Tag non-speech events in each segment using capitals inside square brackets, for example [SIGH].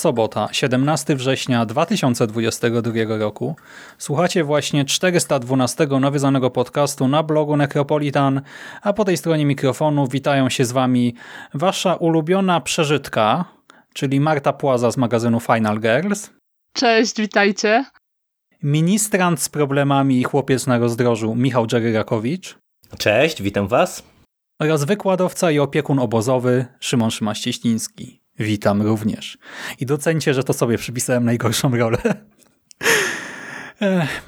Jest sobota, 17 września 2022 roku. Słuchacie właśnie 412 nawiązanego podcastu na blogu Necropolitan, a po tej stronie mikrofonu witają się z wami wasza ulubiona przeżytka, czyli Marta Płaza z magazynu Final Girls. Cześć, witajcie. Ministrant z problemami i chłopiec na rozdrożu Michał Dżeryrakowicz. Cześć, witam was. Oraz wykładowca i opiekun obozowy Szymon Szymaścieśliński. Witam również. I docencie, że to sobie przypisałem najgorszą rolę. [LAUGHS]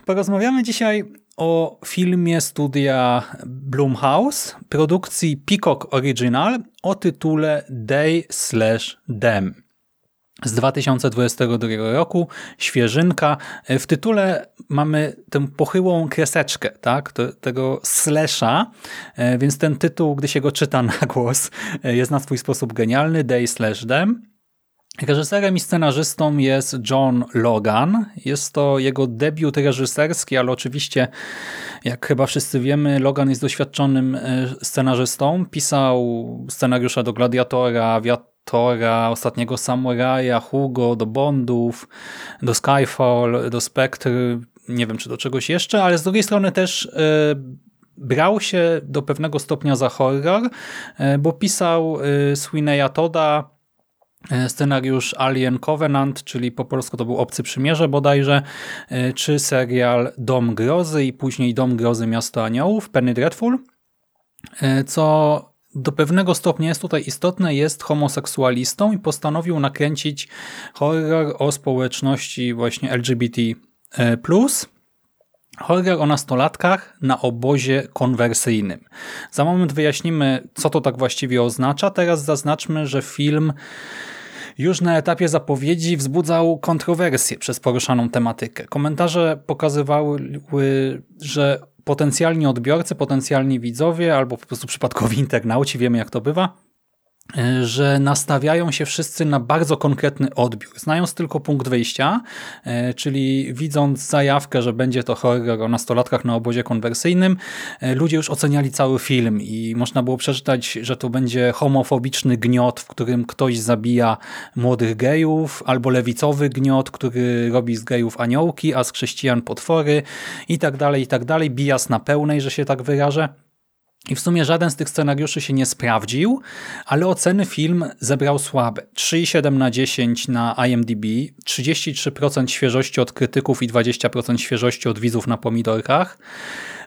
Porozmawiamy dzisiaj o filmie studia Blumhouse, produkcji Peacock Original o tytule Day Slash Dem z 2022 roku, świeżynka. W tytule mamy tę pochyłą kreseczkę, tak, tego slasha, e, więc ten tytuł, gdy się go czyta na głos, e, jest na swój sposób genialny, Day Slash Them. Reżyserem i scenarzystą jest John Logan. Jest to jego debiut reżyserski, ale oczywiście, jak chyba wszyscy wiemy, Logan jest doświadczonym e, scenarzystą. Pisał scenariusza do Gladiatora, Tora, Ostatniego Samuraja, Hugo, do Bondów, do Skyfall, do Spectre, nie wiem czy do czegoś jeszcze, ale z drugiej strony też e, brał się do pewnego stopnia za horror, e, bo pisał y, Sweeneya Toda, scenariusz Alien Covenant, czyli po polsku to był Obcy Przymierze bodajże, czy serial Dom Grozy i później Dom Grozy Miasto Aniołów, Penny Dreadful, co do pewnego stopnia jest tutaj istotne, jest homoseksualistą i postanowił nakręcić horror o społeczności właśnie LGBT+. Horror o nastolatkach na obozie konwersyjnym. Za moment wyjaśnimy, co to tak właściwie oznacza. Teraz zaznaczmy, że film już na etapie zapowiedzi wzbudzał kontrowersje przez poruszaną tematykę. Komentarze pokazywały, że potencjalni odbiorcy, potencjalni widzowie albo po prostu przypadkowi [LAUGHS] internauci, wiemy jak to bywa, że nastawiają się wszyscy na bardzo konkretny odbiór. Znając tylko punkt wyjścia, e, czyli widząc zajawkę, że będzie to horror o nastolatkach na obozie konwersyjnym, e, ludzie już oceniali cały film i można było przeczytać, że to będzie homofobiczny gniot, w którym ktoś zabija młodych gejów, albo lewicowy gniot, który robi z gejów aniołki, a z chrześcijan potwory i tak dalej, i tak dalej. Bijas na pełnej, że się tak wyrażę. I w sumie żaden z tych scenariuszy się nie sprawdził, ale oceny film zebrał słabe. 3,7 na 10 na IMDb, 33% świeżości od krytyków i 20% świeżości od widzów na pomidorkach.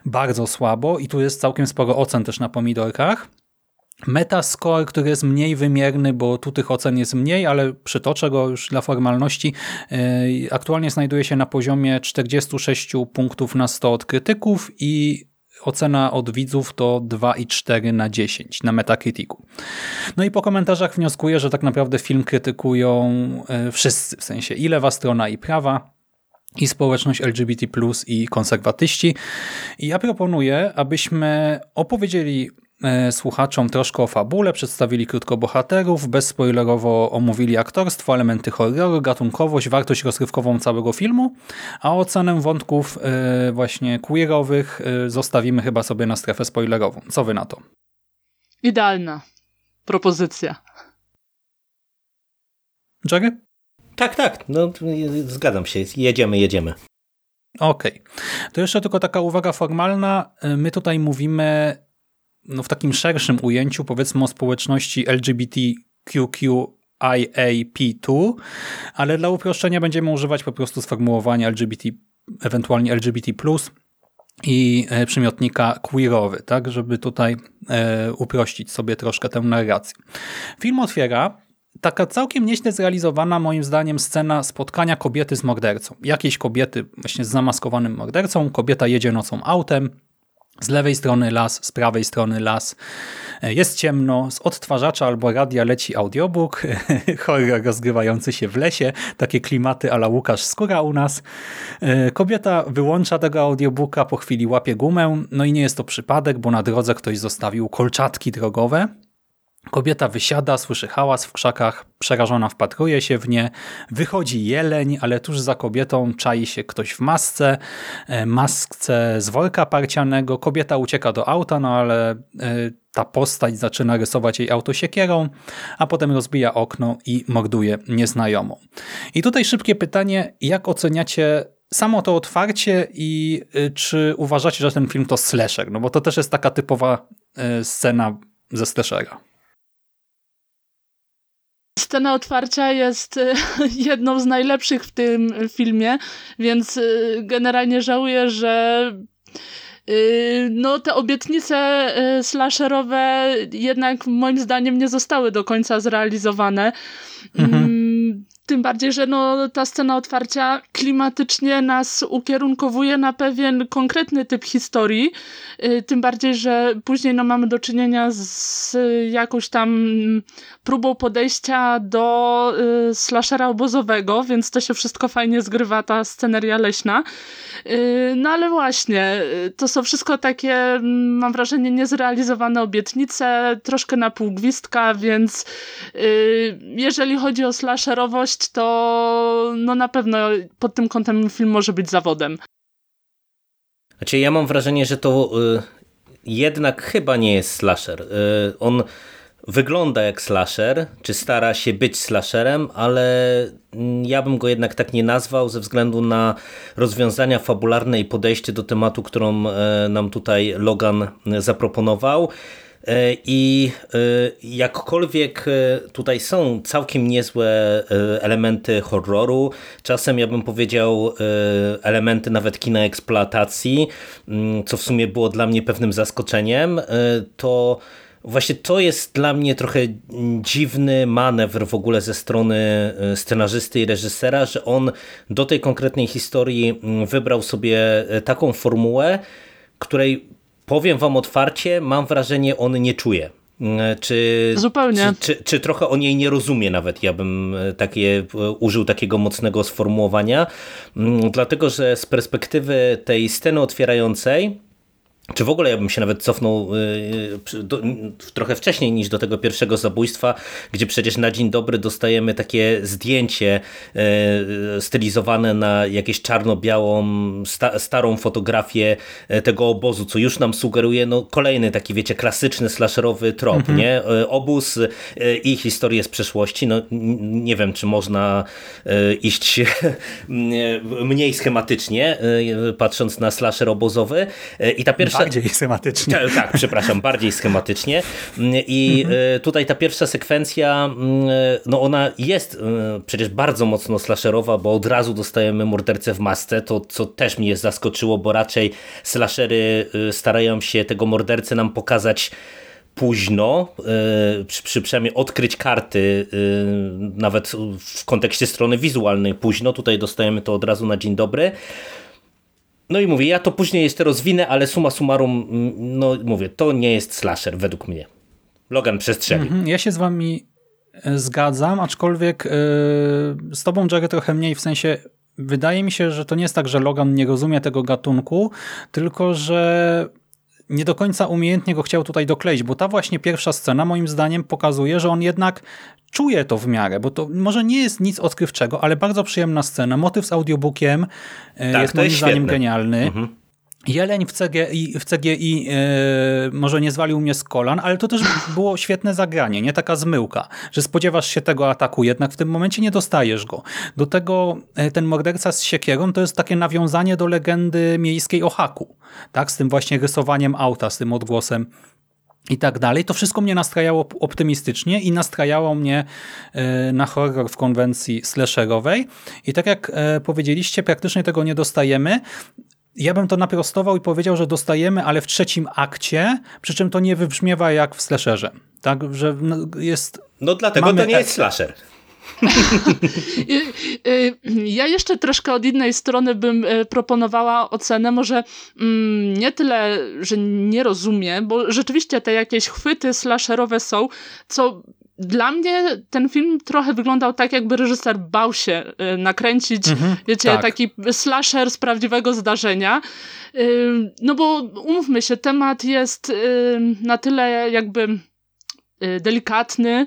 Bardzo słabo i tu jest całkiem sporo ocen też na pomidorkach. Metascore, który jest mniej wymierny, bo tu tych ocen jest mniej, ale przytoczę go już dla formalności. Yy, aktualnie znajduje się na poziomie 46 punktów na 100 od krytyków i ocena od widzów to 2,4 na 10 na Metacriticu. No i po komentarzach wnioskuję, że tak naprawdę film krytykują e, wszyscy, w sensie i lewa strona i prawa, i społeczność LGBT+, i konserwatyści. I ja proponuję, abyśmy opowiedzieli słuchaczom troszkę o fabule, przedstawili krótko bohaterów, bezspoilerowo omówili aktorstwo, elementy horroru, gatunkowość, wartość rozrywkową całego filmu, a ocenę wątków e, właśnie queerowych e, zostawimy chyba sobie na strefę spoilerową. Co wy na to? Idealna propozycja. Jerry? Tak, tak, no zgadzam się, jedziemy, jedziemy. Okej. Okay. To jeszcze tylko taka uwaga formalna. My tutaj mówimy no w takim szerszym ujęciu powiedzmy o społeczności LGBTQQ IAP2, ale dla uproszczenia będziemy używać po prostu sformułowania LGBT, ewentualnie LGBT+, i e, przymiotnika queerowy, tak, żeby tutaj e, uprościć sobie troszkę tę narrację. Film otwiera taka całkiem nieźle zrealizowana moim zdaniem scena spotkania kobiety z mordercą. Jakiejś kobiety właśnie z zamaskowanym mordercą, kobieta jedzie nocą autem, z lewej strony las, z prawej strony las. Jest ciemno, z odtwarzacza albo radia leci audiobook, [LAUGHS] horror rozgrywający się w lesie, takie klimaty ala Łukasz Skóra u nas. Kobieta wyłącza tego audiobooka, po chwili łapie gumę, no i nie jest to przypadek, bo na drodze ktoś zostawił kolczatki drogowe, Kobieta wysiada, słyszy hałas w krzakach, przerażona wpatruje się w nie, wychodzi jeleń, ale tuż za kobietą czai się ktoś w masce, e, masce z worka parcianego, kobieta ucieka do auta, no ale e, ta postać zaczyna rysować jej auto siekierą, a potem rozbija okno i morduje nieznajomą. I tutaj szybkie pytanie, jak oceniacie samo to otwarcie i e, czy uważacie, że ten film to slasher? No bo to też jest taka typowa scena ze slashera. Scena otwarcia jest e, [LAUGHS] jedną z najlepszych w tym filmie, więc e, generalnie żałuję, że e, no, te obietnice slasherowe jednak moim zdaniem nie zostały do końca zrealizowane. Mhm. Mm, tym bardziej, że no, ta scena otwarcia klimatycznie nas ukierunkowuje na pewien konkretny typ historii. Y, tym bardziej, że później no, mamy do czynienia z jakąś tam próbą podejścia do y, slashera obozowego, więc to się wszystko fajnie zgrywa, ta sceneria leśna. Y, no ale właśnie, to są wszystko takie, mam wrażenie, niezrealizowane obietnice, troszkę na pół gwizdka, więc jeżeli chodzi o slasherowość, to no na pewno pod tym kątem film może być zawodem. Znaczy ja mam wrażenie, że to y, jednak chyba nie jest slasher. Y, on wygląda jak slasher, czy stara się być slasherem, ale ja bym go jednak tak nie nazwał ze względu na rozwiązania fabularne i podejście do tematu, którą y, nam tutaj Logan zaproponował. E, I e, jakkolwiek e, tutaj są całkiem niezłe elementy horroru, czasem ja bym powiedział elementy nawet kina eksploatacji, mm, co w sumie było dla mnie pewnym zaskoczeniem, to Właśnie to jest dla mnie trochę dziwny manewr w ogóle ze strony scenarzysty i reżysera, że on do tej konkretnej historii mm, wybrał sobie taką formułę, której powiem wam otwarcie, mam wrażenie, on nie czuje. Mm, czy, Zupełnie. Czy, czy, czy, trochę o niej nie rozumie nawet, ja bym e, takie, e, użył takiego mocnego sformułowania, mm, dlatego że z perspektywy tej sceny otwierającej czy w ogóle ja bym się nawet cofnął y, do, trochę wcześniej niż do tego pierwszego zabójstwa, gdzie przecież na dzień dobry dostajemy takie zdjęcie y, stylizowane na jakieś czarno-białą, sta, starą fotografię y, tego obozu, co już nam sugeruje no, kolejny taki, wiecie, klasyczny slasherowy trop, mhm. nie? Obóz i historie z przeszłości. No, nie wiem, czy można iść [LAUGHS] mniej schematycznie, patrząc na slasher obozowy. I ta pierwsza Bardziej [LAUGHS] schematycznie. Tak, tak, przepraszam, bardziej schematycznie. I mhm. e, tutaj ta pierwsza sekwencja, mm, e, no ona jest e, przecież bardzo mocno slasherowa, bo od razu dostajemy mordercę w masce, to co też mnie zaskoczyło, bo raczej slashery starają się tego mordercę nam pokazać późno, przy, przy przynajmniej odkryć karty, nawet w kontekście strony wizualnej późno, tutaj dostajemy to od razu na dzień dobry. No i mówię, ja to później jeszcze rozwinę, ale suma summarum, mm, no mówię, to nie jest slasher według mnie. Logan przestrzeli. Mhm, ja się z wami e, zgadzam, aczkolwiek yy, z tobą Jerry trochę mniej, w sensie wydaje mi się, że to nie jest tak, że Logan nie rozumie tego gatunku, tylko że nie do końca umiejętnie go chciał tutaj dokleić, bo ta właśnie pierwsza scena moim zdaniem pokazuje, że on jednak czuje to w miarę, bo to może nie jest nic odkrywczego, ale bardzo przyjemna scena. Motyw z audiobookiem e, tak, jest moim jest zdaniem genialny. Mhm. Jeleń w CGI, w CGI yy, może nie zwalił mnie z kolan, ale to też było świetne zagranie, nie taka zmyłka, że spodziewasz się tego ataku, jednak w tym momencie nie dostajesz go. Do tego e, ten morderca z siekierą to jest takie nawiązanie do legendy miejskiej o haku, tak? z tym właśnie rysowaniem auta, z tym odgłosem i tak dalej. To wszystko mnie nastrajało optymistycznie i nastrajało mnie e, na horror w konwencji slasherowej. I tak jak e, powiedzieliście, praktycznie tego nie dostajemy. Ja bym to naprostował i powiedział, że dostajemy, ale w trzecim akcie, przy czym to nie wybrzmiewa jak w slasherze. Tak, że jest... No dlatego to nie jest slasher. [LAUGHS] ja jeszcze troszkę od innej strony bym e, proponowała ocenę, może mm, nie tyle, że nie rozumiem, bo rzeczywiście te jakieś chwyty slasherowe są, co dla mnie ten film trochę wyglądał tak, jakby reżyser bał się e, nakręcić, mhm, wiecie, tak. taki slasher z prawdziwego zdarzenia. No bo umówmy się, temat jest na tyle jakby Y, delikatny,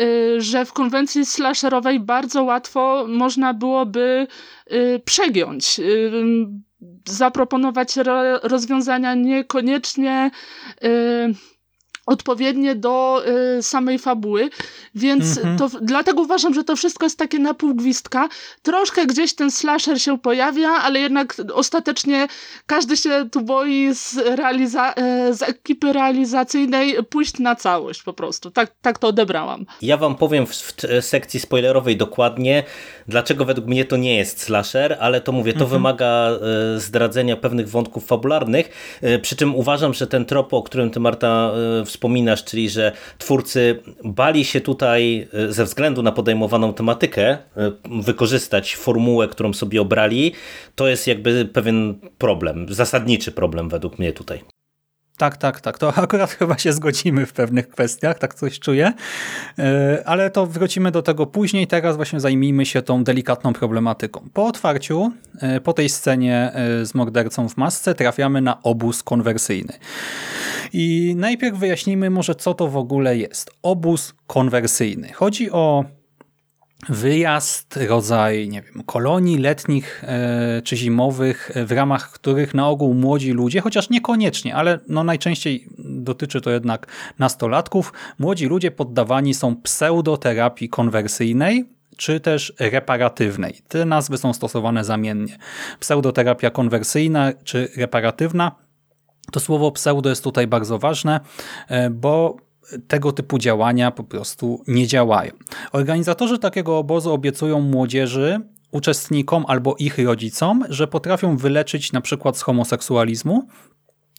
y, że w konwencji slasherowej bardzo łatwo można byłoby y, przegiąć, zaproponować rozwiązania niekoniecznie odpowiednie do y, samej fabuły, więc mm -hmm. to, dlatego uważam, że to wszystko jest takie na pół gwizdka. Troszkę gdzieś ten slasher się pojawia, ale jednak ostatecznie każdy się tu boi z, realiza y, z ekipy realizacyjnej pójść na całość po prostu. Tak, tak to odebrałam. Ja wam powiem w, w sekcji spoilerowej dokładnie, dlaczego według mnie to nie jest slasher, ale to mówię, to mm -hmm. wymaga y, zdradzenia pewnych wątków fabularnych, y, przy czym uważam, że ten trop, o którym ty Marta y, wspominasz, czyli że twórcy bali się tutaj e, ze względu na podejmowaną tematykę e, wykorzystać formułę, którą sobie obrali, to jest jakby pewien problem, zasadniczy problem według mnie tutaj. Tak, tak, tak. To [LAUGHS] akurat chyba się zgodzimy w pewnych kwestiach, tak coś czuję. E, ale to wrócimy do tego później. Teraz właśnie zajmijmy się tą delikatną problematyką. Po otwarciu, po tej scenie z mordercą w masce, trafiamy na obóz konwersyjny. I najpierw wyjaśnijmy może, co to w ogóle jest. Obóz konwersyjny. Chodzi o wyjazd, rodzaj nie wiem, kolonii letnich e, czy zimowych, w ramach których na ogół młodzi ludzie, chociaż niekoniecznie, ale no najczęściej dotyczy to jednak nastolatków, młodzi ludzie poddawani są pseudoterapii konwersyjnej, czy też reparatywnej. Te nazwy są stosowane zamiennie. Pseudoterapia konwersyjna czy reparatywna to słowo pseudo jest tutaj bardzo ważne, e, bo tego typu działania po prostu nie działają. Organizatorzy takiego obozu obiecują młodzieży, uczestnikom albo ich rodzicom, że potrafią wyleczyć na przykład z homoseksualizmu.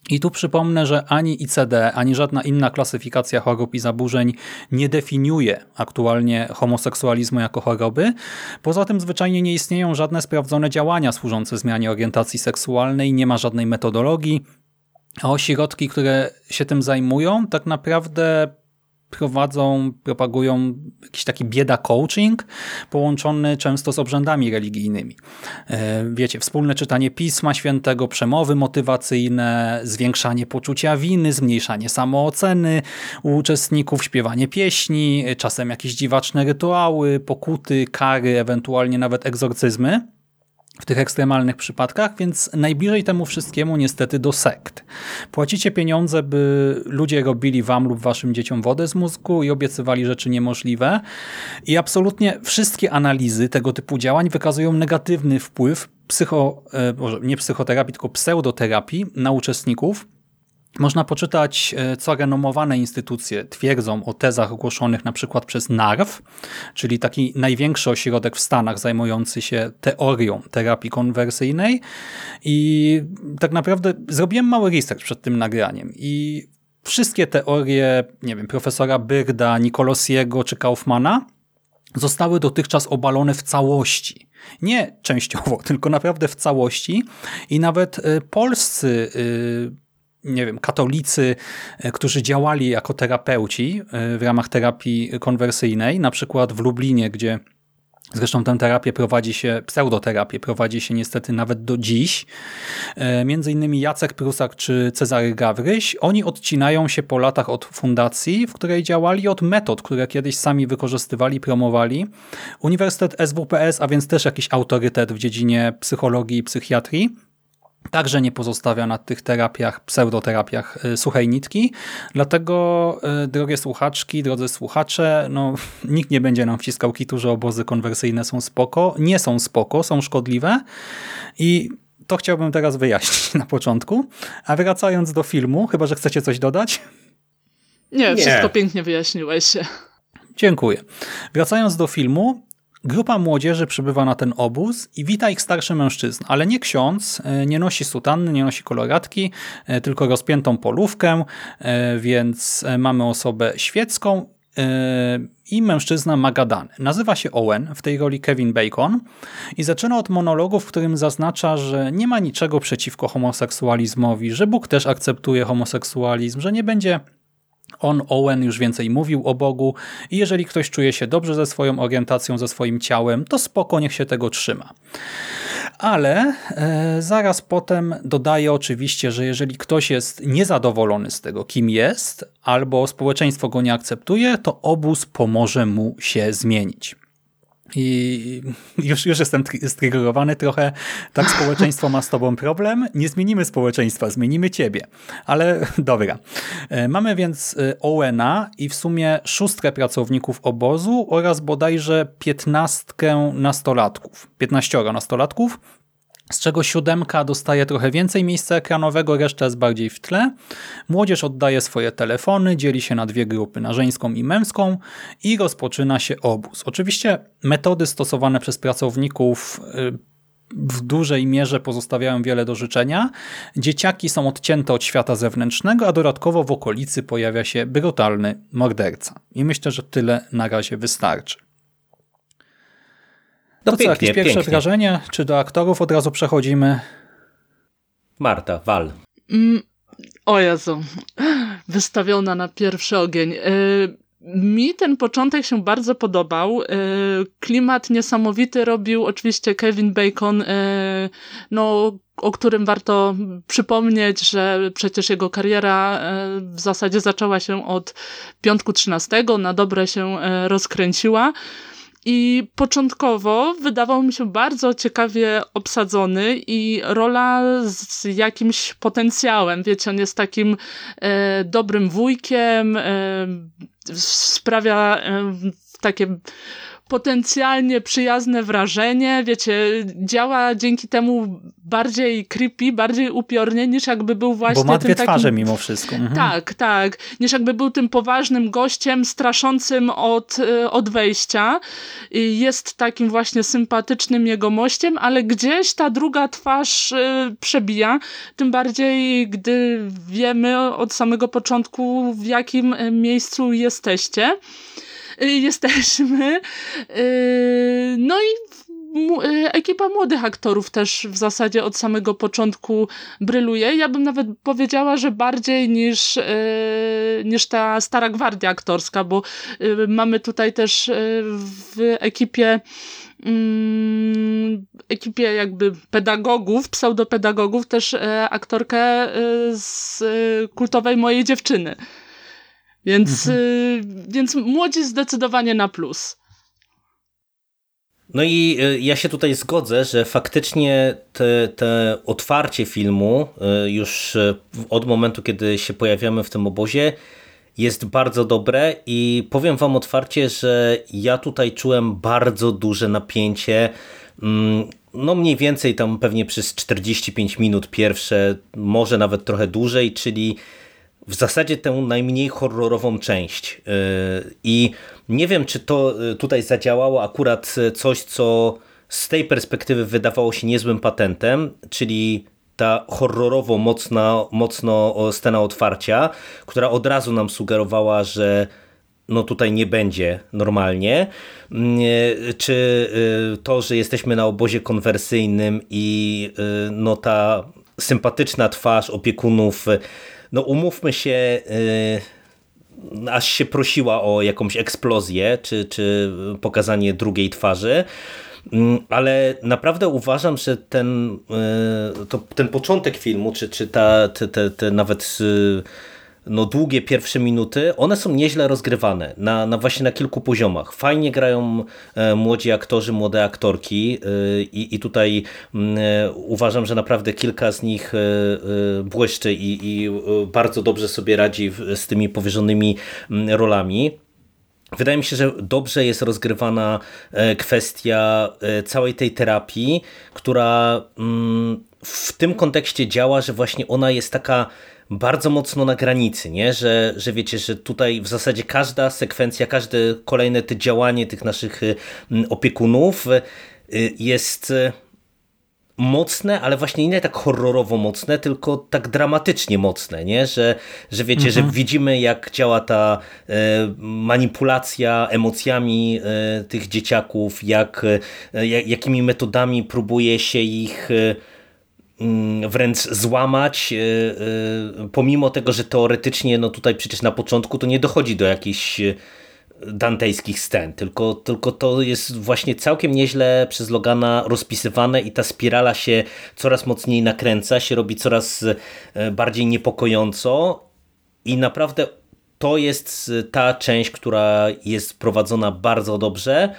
I tu przypomnę, że ani ICD, ani żadna inna klasyfikacja chorób i zaburzeń nie definiuje aktualnie homoseksualizmu jako choroby. Poza tym zwyczajnie nie istnieją żadne sprawdzone działania służące zmianie orientacji seksualnej, nie ma żadnej metodologii, ośrodki, które się tym zajmują, tak naprawdę prowadzą, propagują jakiś taki bieda coaching połączony często z obrzędami religijnymi. E, wiecie, wspólne czytanie Pisma Świętego, przemowy motywacyjne, zwiększanie poczucia winy, zmniejszanie samooceny u uczestników, śpiewanie pieśni, czasem jakieś dziwaczne rytuały, pokuty, kary, ewentualnie nawet egzorcyzmy w tych ekstremalnych przypadkach, więc najbliżej temu wszystkiemu niestety do sekt. Płacicie pieniądze, by ludzie robili wam lub waszym dzieciom wodę z mózgu i obiecywali rzeczy niemożliwe i absolutnie wszystkie analizy tego typu działań wykazują negatywny wpływ psycho, e, nie psychoterapii, tylko pseudoterapii na uczestników, można poczytać, e, co renomowane instytucje twierdzą o tezach ogłoszonych na przykład przez NARW, czyli taki największy ośrodek w Stanach zajmujący się teorią terapii konwersyjnej. I tak naprawdę zrobiłem mały research przed tym nagraniem i wszystkie teorie, nie wiem, profesora Byrda, Nikolosiego czy Kaufmana zostały dotychczas obalone w całości. Nie częściowo, [LAUGHS] tylko naprawdę w całości i nawet e, polscy y, nie wiem, katolicy, e, którzy działali jako terapeuci e, w ramach terapii konwersyjnej, na przykład w Lublinie, gdzie Zresztą tę terapię prowadzi się, pseudoterapię prowadzi się niestety nawet do dziś. E, między innymi Jacek Prusak czy Cezary Gawryś. Oni odcinają się po latach od fundacji, w której działali, od metod, które kiedyś sami wykorzystywali, promowali. Uniwersytet SWPS, a więc też jakiś autorytet w dziedzinie psychologii i psychiatrii, Także nie pozostawia na tych terapiach, pseudoterapiach y, suchej nitki. Dlatego, y, drogie słuchaczki, drodzy słuchacze, no, [LAUGHS] nikt nie będzie nam wciskał kitu, że obozy konwersyjne są spoko. Nie są spoko, są szkodliwe i to chciałbym teraz wyjaśnić [LAUGHS] na początku. A wracając do filmu, chyba że chcecie coś dodać? Nie, wszystko Nie. pięknie wyjaśniłeś się. Dziękuję. Wracając do filmu, Grupa młodzieży przybywa na ten obóz i wita ich starszy mężczyzna, ale nie ksiądz, e, nie nosi sutanny, nie nosi koloratki, e, tylko rozpiętą polówkę, e, więc mamy osobę świecką i mężczyzna ma gadany. Nazywa się Owen, w tej roli Kevin Bacon i zaczyna od monologu, w którym zaznacza, że nie ma niczego przeciwko homoseksualizmowi, że Bóg też akceptuje homoseksualizm, że nie będzie on, Owen, już więcej mówił o Bogu i jeżeli ktoś czuje się dobrze ze swoją orientacją, ze swoim ciałem, to spoko, niech się tego trzyma. Ale e, zaraz potem dodaje oczywiście, że jeżeli ktoś jest niezadowolony z tego, kim jest, albo społeczeństwo go nie akceptuje, to obóz pomoże mu się zmienić. I już, już jestem striggerowany trochę. Tak, społeczeństwo ma z tobą problem. Nie zmienimy społeczeństwa, zmienimy ciebie. Ale [LAUGHS] dobra. E, mamy więc e, Owena i w sumie szóstkę pracowników obozu oraz bodajże piętnastkę nastolatków. Piętnaścioro nastolatków, z czego siódemka dostaje trochę więcej miejsca ekranowego, reszta jest bardziej w tle. Młodzież oddaje swoje telefony, dzieli się na dwie grupy, na żeńską i męską i rozpoczyna się obóz. Oczywiście metody stosowane przez pracowników y, w dużej mierze pozostawiają wiele do życzenia. Dzieciaki są odcięte od świata zewnętrznego, a dodatkowo w okolicy pojawia się brutalny morderca. I myślę, że tyle na razie wystarczy. To pięknie, co, jakieś pierwsze pięknie. wrażenie? Czy do aktorów od razu przechodzimy? Marta, wal. Mm, o Jezu, wystawiona na pierwszy ogień. Y mi ten początek się bardzo podobał. Y, klimat niesamowity robił oczywiście Kevin Bacon, y, no, o którym warto przypomnieć, że przecież jego kariera w zasadzie zaczęła się od piątku 13, na dobre się rozkręciła. I początkowo wydawał mi się bardzo ciekawie obsadzony i rola z jakimś potencjałem. Wiecie, on jest takim e, dobrym wujkiem, e, sprawia e, takie potencjalnie przyjazne wrażenie, wiecie, działa dzięki temu bardziej creepy, bardziej upiornie, niż jakby był właśnie Bo ma dwie takim... twarze mimo wszystko. Mhm. Tak, tak. Niż jakby był tym poważnym gościem, straszącym od, y, od wejścia. Jest takim właśnie sympatycznym jego mościem, ale gdzieś ta druga twarz y, przebija, tym bardziej, gdy wiemy od samego początku, w jakim y, miejscu jesteście. Y, jesteśmy. Y, no i y, ekipa młodych aktorów też w zasadzie od samego początku bryluje. Ja bym nawet powiedziała, że bardziej niż, niż ta stara gwardia aktorska, bo mamy tutaj też w ekipie mm, ekipie jakby pedagogów, pseudopedagogów, też aktorkę z kultowej mojej dziewczyny. Więc, mhm. y, więc młodzi zdecydowanie na plus. No i y, ja się tutaj zgodzę, że faktycznie te, te otwarcie filmu y, już od momentu, kiedy się pojawiamy w tym obozie jest bardzo dobre i powiem wam otwarcie, że ja tutaj czułem bardzo duże napięcie mm, no mniej więcej tam pewnie przez 45 minut pierwsze, może nawet trochę dłużej, czyli w zasadzie tę najmniej horrorową część. Y, I nie wiem, czy to y, tutaj zadziałało akurat coś, co z tej perspektywy wydawało się niezłym patentem, czyli ta horrorowo mocna, mocno scena otwarcia, która od razu nam sugerowała, że no tutaj nie będzie normalnie, y, czy to, że jesteśmy na obozie konwersyjnym i no ta sympatyczna twarz opiekunów no umówmy się, yy, aż się prosiła o jakąś eksplozję, czy, czy pokazanie drugiej twarzy. Mm, ale naprawdę uważam, że ten, yy, to, ten początek filmu, czy, czy ta, te, te, te nawet yy, no, długie pierwsze minuty, one są nieźle rozgrywane na, na właśnie na kilku poziomach. Fajnie grają e, młodzi aktorzy, młode aktorki e, i, i tutaj mm, e, uważam, że naprawdę kilka z nich błyszczy i, i bardzo dobrze sobie radzi z tymi powierzonymi mm, rolami. Wydaje mi się, że dobrze jest rozgrywana kwestia całej tej terapii, która mm, w tym kontekście działa, że właśnie ona jest taka bardzo mocno na granicy, nie? Że, że wiecie, że tutaj w zasadzie każda sekwencja, każde kolejne te działanie tych naszych opiekunów jest mocne, ale właśnie nie tak horrorowo mocne, tylko tak dramatycznie mocne, nie? Że, że wiecie, mhm. że widzimy jak działa ta e, manipulacja emocjami e, tych dzieciaków, jak, e, jakimi metodami próbuje się ich e, wręcz złamać, e, e, pomimo tego, że teoretycznie no tutaj przecież na początku to nie dochodzi do jakichś dantejskich scen, tylko, tylko to jest właśnie całkiem nieźle przez Logana rozpisywane i ta spirala się coraz mocniej nakręca, się robi coraz e, bardziej niepokojąco i naprawdę to jest ta część, która jest prowadzona bardzo dobrze.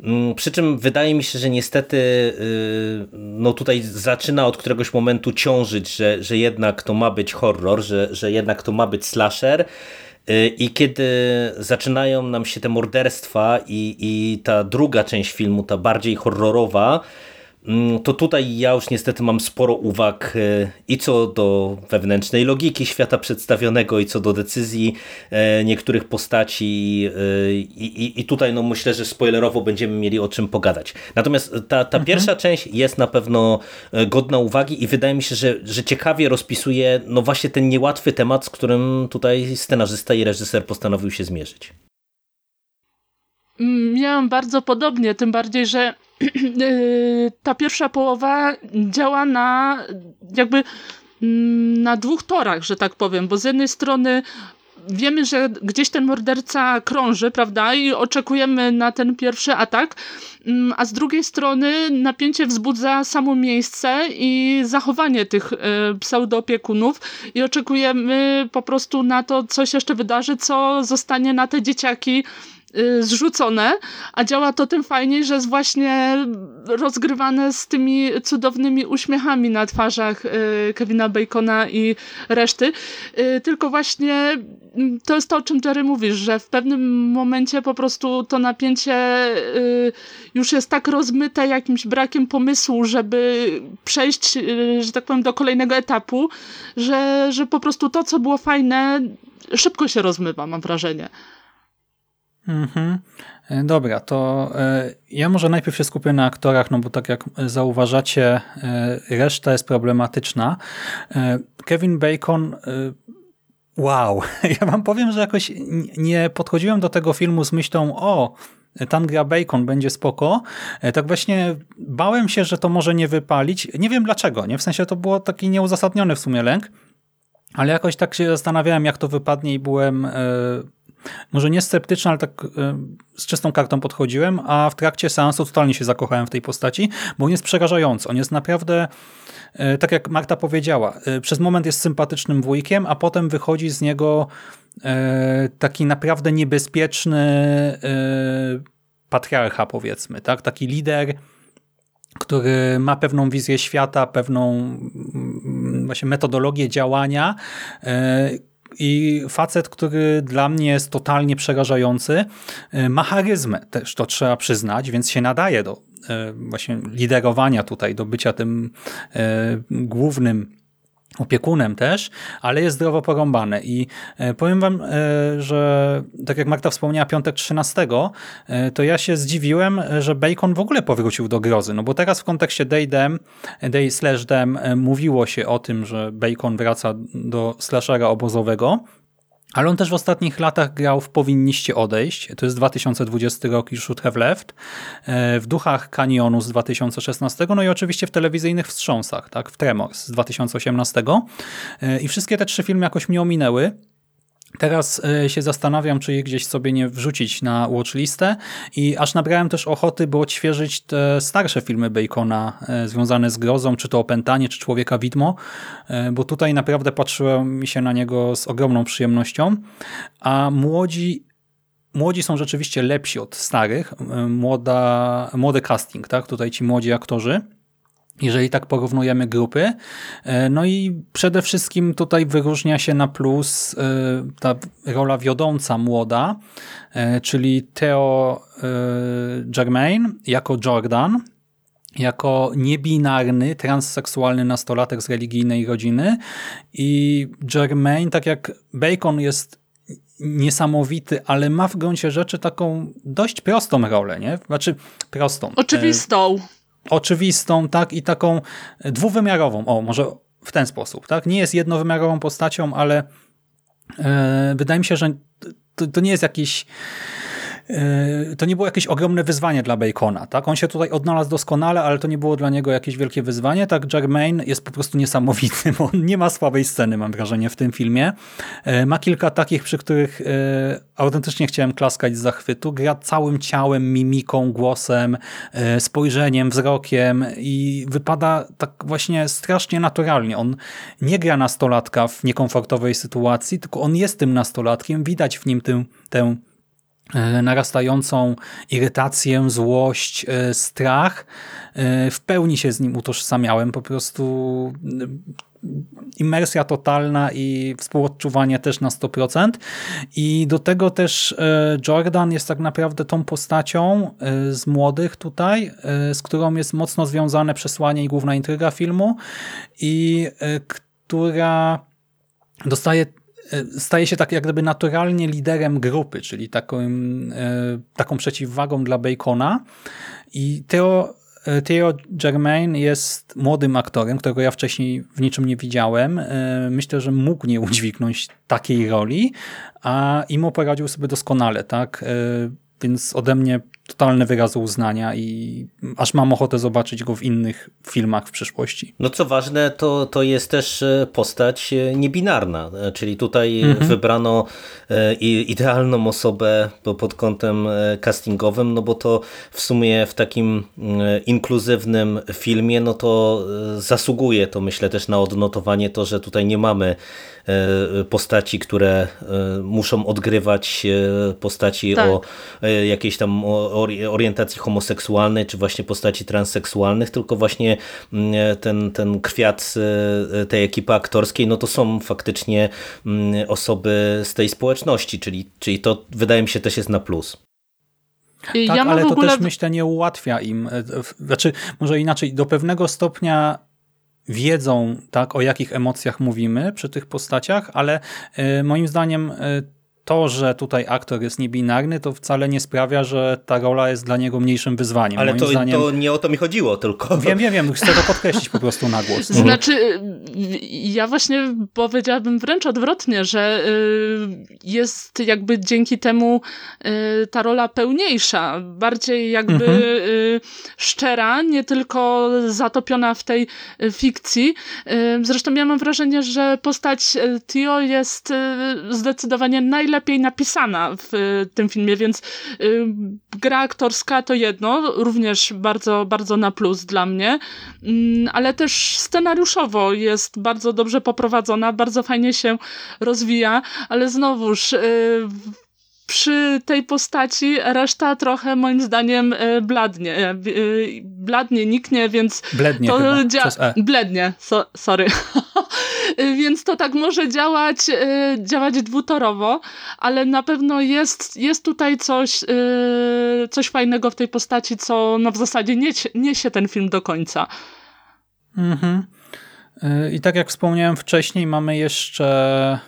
Mm, przy czym wydaje mi się, że niestety y, no tutaj zaczyna od któregoś momentu ciążyć, że, że jednak to ma być horror, że, że jednak to ma być slasher. Y, I kiedy zaczynają nam się te morderstwa i, i ta druga część filmu, ta bardziej horrorowa, to tutaj ja już niestety mam sporo uwag e, i co do wewnętrznej logiki świata przedstawionego i co do decyzji e, niektórych postaci e, i, i, i tutaj no myślę, że spoilerowo będziemy mieli o czym pogadać. Natomiast ta, ta mhm. pierwsza część jest na pewno godna uwagi i wydaje mi się, że, że ciekawie rozpisuje no właśnie ten niełatwy temat, z którym tutaj scenarzysta i reżyser postanowił się zmierzyć. Miałam bardzo podobnie, tym bardziej, że [CLEARS THROAT] ta pierwsza połowa działa na jakby mm, na dwóch torach, że tak powiem, bo z jednej strony wiemy, że gdzieś ten morderca krąży, prawda, i oczekujemy na ten pierwszy atak, mm, a z drugiej strony napięcie wzbudza samo miejsce i zachowanie tych y, pseudopiekunów i oczekujemy po prostu na to, co się jeszcze wydarzy, co zostanie na te dzieciaki zrzucone, a działa to tym fajniej, że jest właśnie rozgrywane z tymi cudownymi uśmiechami na twarzach y, Kevina Bacona i reszty. Y, tylko właśnie mm, to jest to, o czym Jerry mówisz, że w pewnym momencie po prostu to napięcie już jest tak rozmyte jakimś brakiem pomysłu, żeby przejść, że tak powiem, do kolejnego etapu, że, że po prostu to, co było fajne, szybko się rozmywa, mam wrażenie. Mhm. E, dobra, to e, ja może najpierw się skupię na aktorach, no bo tak jak zauważacie, e, reszta jest problematyczna. Kevin Bacon wow, [LAUGHS] ja wam powiem, że jakoś nie podchodziłem do tego filmu z myślą o, tam gra Bacon, będzie spoko. Tak właśnie bałem się, że to może nie wypalić. Nie wiem dlaczego, nie? W sensie to było taki nieuzasadniony w sumie lęk, ale jakoś tak się zastanawiałem, jak to wypadnie i byłem może nie sceptyczny, ale tak e, z czystą kartą podchodziłem, a w trakcie seansu totalnie się zakochałem w tej postaci, bo on jest przerażający. On jest naprawdę, e, tak jak Marta powiedziała, e, przez moment jest sympatycznym wujkiem, a potem wychodzi z niego taki naprawdę niebezpieczny patriarcha, powiedzmy, tak? Taki lider, który ma pewną wizję świata, pewną mm, właśnie metodologię działania, i facet, który dla mnie jest totalnie przerażający, e, ma charyzmę też, to trzeba przyznać, więc się nadaje do e, właśnie liderowania tutaj, do bycia tym e, głównym opiekunem też, ale jest zdrowo porąbane i e, powiem wam, e, że tak jak Marta wspomniała piątek 13, e, to ja się zdziwiłem, że Bacon w ogóle powrócił do grozy, no bo teraz w kontekście Day Dem, Day slash Dem mówiło się o tym, że Bacon wraca do slashera obozowego, ale on też w ostatnich latach grał w Powinniście odejść. To jest 2020 rok i Should Have Left. E, w Duchach Kanionu z 2016, no i oczywiście w telewizyjnych wstrząsach, tak, w Tremors z 2018. E, I wszystkie te trzy filmy jakoś mnie ominęły. Teraz e, się zastanawiam, czy je gdzieś sobie nie wrzucić na watchlistę i aż nabrałem też ochoty, by odświeżyć te starsze filmy Bacona e, związane z grozą, czy to Opętanie, czy Człowieka Widmo, e, bo tutaj naprawdę patrzyłem mi się na niego z ogromną przyjemnością, a młodzi młodzi są rzeczywiście lepsi od starych, młoda, młody casting, tak? tutaj ci młodzi aktorzy, jeżeli tak porównujemy grupy. E, no i przede wszystkim tutaj wyróżnia się na plus e, ta rola wiodąca młoda, e, czyli Theo Germain jako Jordan. jako niebinarny, transseksualny nastolatek z religijnej rodziny i Jermaine, tak jak Bacon jest niesamowity, ale ma w gruncie rzeczy taką dość prostą rolę, nie? Znaczy prostą. Oczywistą. Oczywistą, tak, i taką dwuwymiarową. O, może w ten sposób, tak? Nie jest jednowymiarową postacią, ale e, wydaje mi się, że to, to nie jest jakiś Yy, to nie było jakieś ogromne wyzwanie dla Bacona. Tak? On się tutaj odnalazł doskonale, ale to nie było dla niego jakieś wielkie wyzwanie. Tak, Jermaine jest po prostu niesamowity, [LAUGHS] bo on nie ma słabej sceny, mam wrażenie, w tym filmie. Yy, ma kilka takich, przy których yy, autentycznie chciałem klaskać z zachwytu. Gra całym ciałem, mimiką, głosem, spojrzeniem, wzrokiem i wypada tak właśnie strasznie naturalnie. On nie gra nastolatka w niekomfortowej sytuacji, tylko on jest tym nastolatkiem. Widać w nim tę, tę E, narastającą irytację, złość, e, strach. E, w pełni się z nim utożsamiałem. Po prostu imersja totalna i współodczuwanie też na 100%. I do tego też Jordan jest tak naprawdę tą postacią z młodych tutaj, z którą jest mocno związane przesłanie i główna intryga filmu i która dostaje E, staje się tak jak gdyby naturalnie liderem grupy, czyli taką, e, taką przeciwwagą dla Bacona i Theo, e, Theo Germain jest młodym aktorem, którego ja wcześniej w niczym nie widziałem. Myślę, że mógł nie udźwignąć takiej roli, a Imo poradził sobie doskonale. tak Więc ode mnie totalny wyraz uznania i aż mam ochotę zobaczyć go w innych filmach w przyszłości. No co ważne, to, to jest też e, postać e, niebinarna, e, czyli tutaj mhm. wybrano idealną osobę pod kątem castingowym, no bo to w sumie w takim inkluzywnym filmie, no to zasługuje to myślę też na odnotowanie to, że tutaj nie mamy postaci, które muszą odgrywać postaci tak. o jakiejś tam orientacji homoseksualnej, czy właśnie postaci transseksualnych, tylko właśnie mm, ten, ten kwiat e, tej ekipy aktorskiej, no to są faktycznie mm, osoby z tej społeczności, czyli, czyli to wydaje mi się też jest na plus. Tak, ja ale to ogóle... też myślę nie ułatwia im, e, znaczy może inaczej, do pewnego stopnia wiedzą, tak, o jakich emocjach mówimy przy tych postaciach, ale e, moim zdaniem to, że tutaj aktor jest niebinarny, to wcale nie sprawia, że ta rola jest dla niego mniejszym wyzwaniem. Ale to, zdaniem... to, nie o to mi chodziło, tylko... Wiem, wiem, wiem, chcę to podkreślić po prostu na głos. [LAUGHS] Znaczy, ja właśnie powiedziałabym wręcz odwrotnie, że y, jest jakby dzięki temu y, ta rola pełniejsza, bardziej jakby mhm. Y, szczera, nie tylko zatopiona w tej fikcji. Zresztą ja mam wrażenie, że postać Tio jest zdecydowanie najlepsza lepiej napisana w y, tym filmie, więc y, gra aktorska to jedno, również bardzo, bardzo na plus dla mnie, mm, ale też scenariuszowo jest bardzo dobrze poprowadzona, bardzo fajnie się rozwija, ale znowuż y, przy tej postaci reszta trochę moim zdaniem bladnie. Bladnie, niknie, więc Blednie to e. Blednie, so, sorry. [LAUGHS] Więc to tak może działać, e, działać dwutorowo, ale na pewno jest, jest tutaj coś, e, coś fajnego w tej postaci, co no w zasadzie niesie, niesie ten film do końca. Mhm. E, I tak jak wspomniałem wcześniej, mamy jeszcze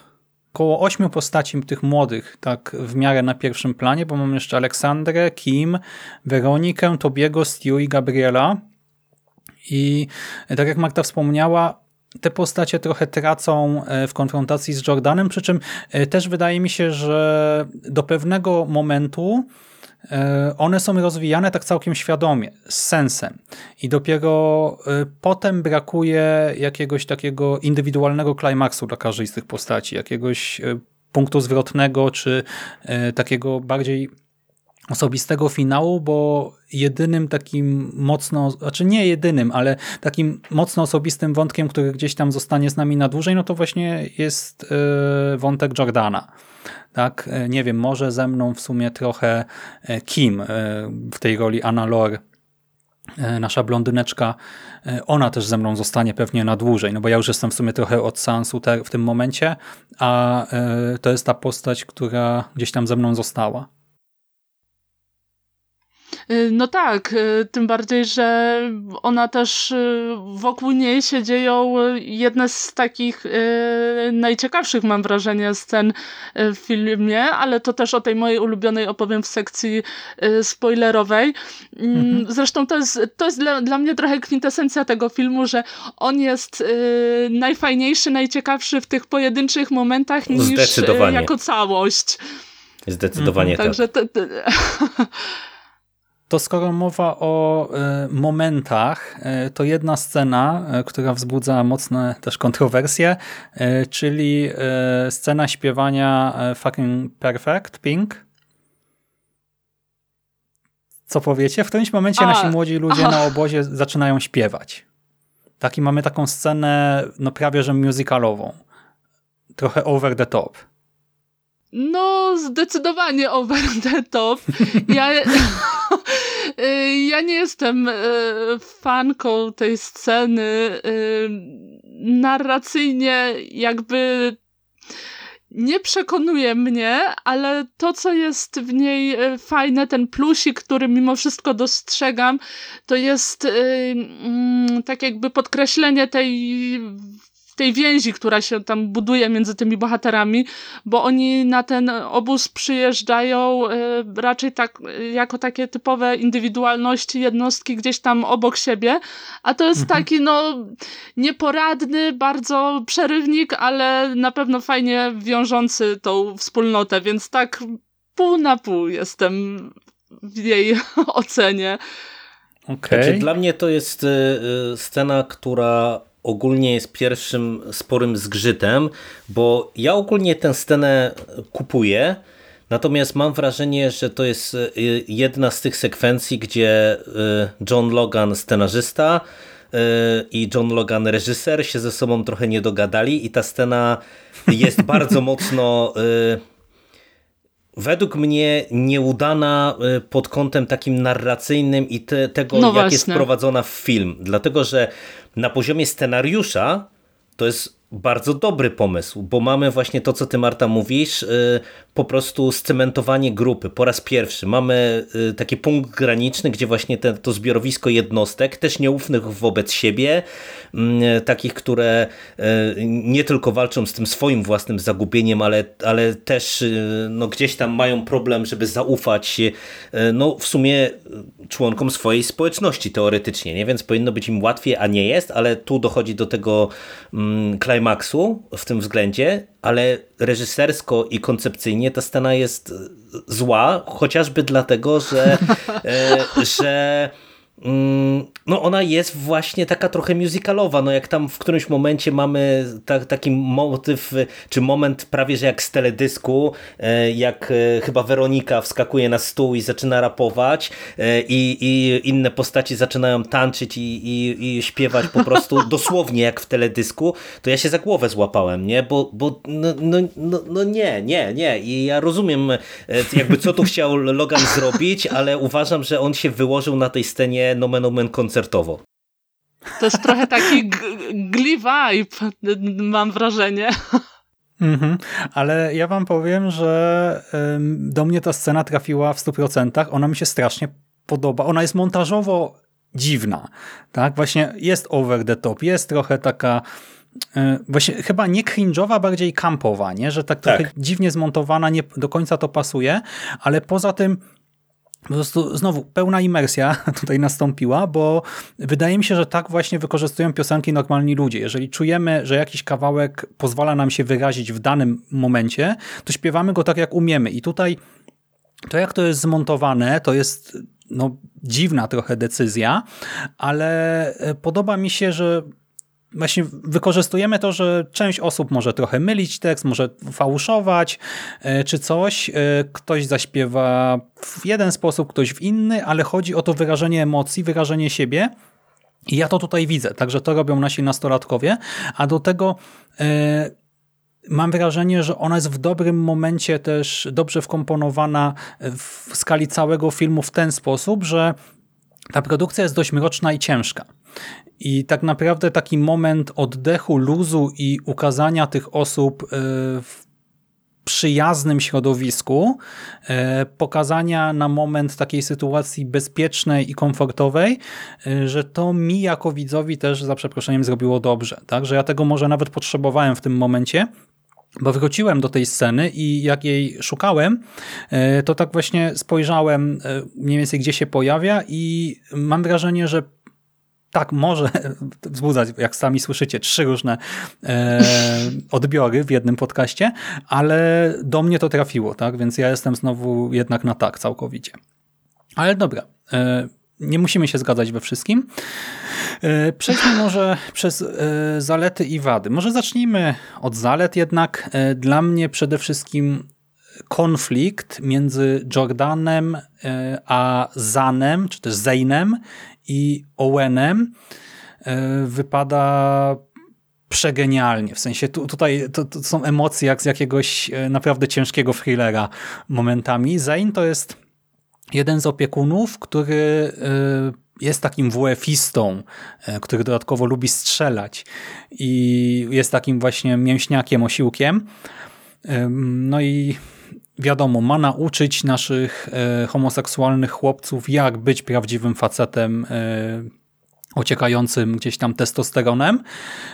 około ośmiu postaci tych młodych, tak w miarę na pierwszym planie, bo mamy jeszcze Aleksandrę, Kim, Weronikę, Tobiego, Stu i Gabriela. I tak jak Marta wspomniała, te postacie trochę tracą e, w konfrontacji z Jordanem, przy czym e, też wydaje mi się, że do pewnego momentu e, one są rozwijane tak całkiem świadomie, z sensem. I dopiero potem brakuje jakiegoś takiego indywidualnego klimaksu dla każdej z tych postaci, jakiegoś punktu zwrotnego, czy takiego bardziej osobistego finału, bo jedynym takim mocno, znaczy nie jedynym, ale takim mocno osobistym wątkiem, który gdzieś tam zostanie z nami na dłużej, no to właśnie jest e, wątek Jordana. Tak, e, nie wiem, może ze mną w sumie trochę e, Kim w tej roli Anna Lore, nasza blondyneczka, ona też ze mną zostanie pewnie na dłużej, no bo ja już jestem w sumie trochę od seansu w tym momencie, a to jest ta postać, która gdzieś tam ze mną została. Y, no tak, y, tym bardziej, że ona też y, wokół niej się dzieją jedne z takich najciekawszych, mam wrażenie, scen w filmie, ale to też o tej mojej ulubionej opowiem w sekcji spoilerowej. Mm, mhm. Zresztą to jest, to jest dla, dla mnie trochę kwintesencja tego filmu, że on jest najfajniejszy, najciekawszy w tych pojedynczych momentach niż jako całość. Zdecydowanie mhm. tak. Także To [LAUGHS] skoro mowa o y, momentach, y, to jedna scena, y, która wzbudza mocne też kontrowersje, czyli scena śpiewania Fucking Perfect, Pink. Co powiecie? W którymś momencie A, nasi młodzi ludzie aha. na obozie zaczynają śpiewać. Taki mamy taką scenę, no prawie że musicalową. Trochę over the top. No, zdecydowanie over the top. Ja, [LAUGHS] ja nie jestem e, fanką tej sceny. E, narracyjnie jakby nie przekonuje mnie, ale to, co jest w niej fajne, ten plusik, który mimo wszystko dostrzegam, to jest mm, tak jakby podkreślenie tej tej więzi, która się tam buduje między tymi bohaterami, bo oni na ten obóz przyjeżdżają e, raczej tak, jako takie typowe indywidualności, jednostki gdzieś tam obok siebie, a to jest mhm. taki no nieporadny, bardzo przerywnik, ale na pewno fajnie wiążący tą wspólnotę, więc tak pół na pół jestem w jej [LAUGHS] ocenie. Okay. Znaczy, dla mnie to jest e, e, scena, która ogólnie jest pierwszym sporym zgrzytem, bo ja ogólnie tę scenę kupuję, natomiast mam wrażenie, że to jest y, jedna z tych sekwencji, gdzie y, John Logan, scenarzysta, y, i John Logan, reżyser, się ze sobą trochę nie dogadali i ta scena jest [LAUGHS] bardzo mocno według mnie nieudana pod kątem takim narracyjnym i te, tego, no jak jest prowadzona w film. Dlatego, że na poziomie scenariusza to jest bardzo dobry pomysł, bo mamy właśnie to, co ty Marta mówisz, y, po prostu scementowanie grupy po raz pierwszy. Mamy y, taki punkt graniczny, gdzie właśnie te, to zbiorowisko jednostek, też nieufnych wobec siebie, takich, które y, nie tylko walczą z tym swoim własnym zagubieniem, ale, ale też no, gdzieś tam mają problem, żeby zaufać no, w sumie członkom swojej społeczności teoretycznie, nie? więc powinno być im łatwiej, a nie jest, ale tu dochodzi do tego mm, klimaksu w tym względzie, ale reżysersko i koncepcyjnie ta scena jest zła, chociażby dlatego, że, e, że Mm, no ona jest właśnie taka trochę musicalowa, no jak tam w którymś momencie mamy ta, taki motyw, czy moment prawie, że jak z teledysku, e, jak e, chyba Weronika wskakuje na stół i zaczyna rapować e, i, i inne postaci zaczynają tańczyć i, i, i śpiewać po prostu [LAUGHS] dosłownie jak w teledysku, to ja się za głowę złapałem, nie, bo, bo no, no, no, no nie, nie, nie. I ja rozumiem jakby co tu chciał Logan zrobić, ale uważam, że on się wyłożył na tej scenie nomen omen koncertowo. To jest trochę taki gli vibe, mam wrażenie. Mhm. Ale ja wam powiem, że do mnie ta scena trafiła w 100%. Ona mi się strasznie podoba. Ona jest montażowo dziwna. Tak, właśnie jest over the top, jest trochę taka e, właśnie chyba nie cringe'owa, bardziej kampowa, nie? że tak trochę tak. dziwnie zmontowana, nie do końca to pasuje, ale poza tym po prostu znowu pełna imersja [LAUGHS] tutaj nastąpiła, bo wydaje mi się, że tak właśnie wykorzystują piosenki normalni ludzie. Jeżeli czujemy, że jakiś kawałek pozwala nam się wyrazić w danym momencie, to śpiewamy go tak jak umiemy. I tutaj to jak to jest zmontowane, to jest no, dziwna trochę decyzja, ale e, podoba mi się, że właśnie wykorzystujemy to, że część osób może trochę mylić tekst, może fałszować e, czy coś. E, ktoś zaśpiewa w jeden sposób, ktoś w inny, ale chodzi o to wyrażenie emocji, wyrażenie siebie. I ja to tutaj widzę, także to robią nasi nastolatkowie, a do tego e, mam wrażenie, że ona jest w dobrym momencie też dobrze wkomponowana w skali całego filmu w ten sposób, że ta produkcja jest dość mroczna i ciężka. I tak naprawdę taki moment oddechu, luzu i ukazania tych osób e, w przyjaznym środowisku, e, pokazania na moment takiej sytuacji bezpiecznej i komfortowej, e, że to mi jako widzowi też za przeproszeniem zrobiło dobrze. Tak? Że ja tego może nawet potrzebowałem w tym momencie, bo wróciłem do tej sceny i jak jej szukałem, e, to tak właśnie spojrzałem mniej więcej gdzie się pojawia i mam wrażenie, że tak, może [LAUGHS] wzbudzać, jak sami słyszycie, trzy różne e, [LAUGHS] odbiory w jednym podcaście, ale do mnie to trafiło, tak? Więc ja jestem znowu jednak na tak całkowicie. Ale dobra, e, nie musimy się zgadzać we wszystkim. E, przejdźmy może przez e, zalety i wady. Może zacznijmy od zalet jednak. E, dla mnie przede wszystkim konflikt między Jordanem a Zanem, czy też Zainem i Owenem wypada przegenialnie. W sensie tu, tutaj to, to, są emocje jak z jakiegoś naprawdę ciężkiego thrillera momentami. Zain to jest jeden z opiekunów, który e, jest takim WF-istą, który dodatkowo lubi strzelać i jest takim właśnie mięśniakiem, osiłkiem. No i wiadomo, ma nauczyć naszych homoseksualnych chłopców, jak być prawdziwym facetem ociekającym gdzieś tam testosteronem.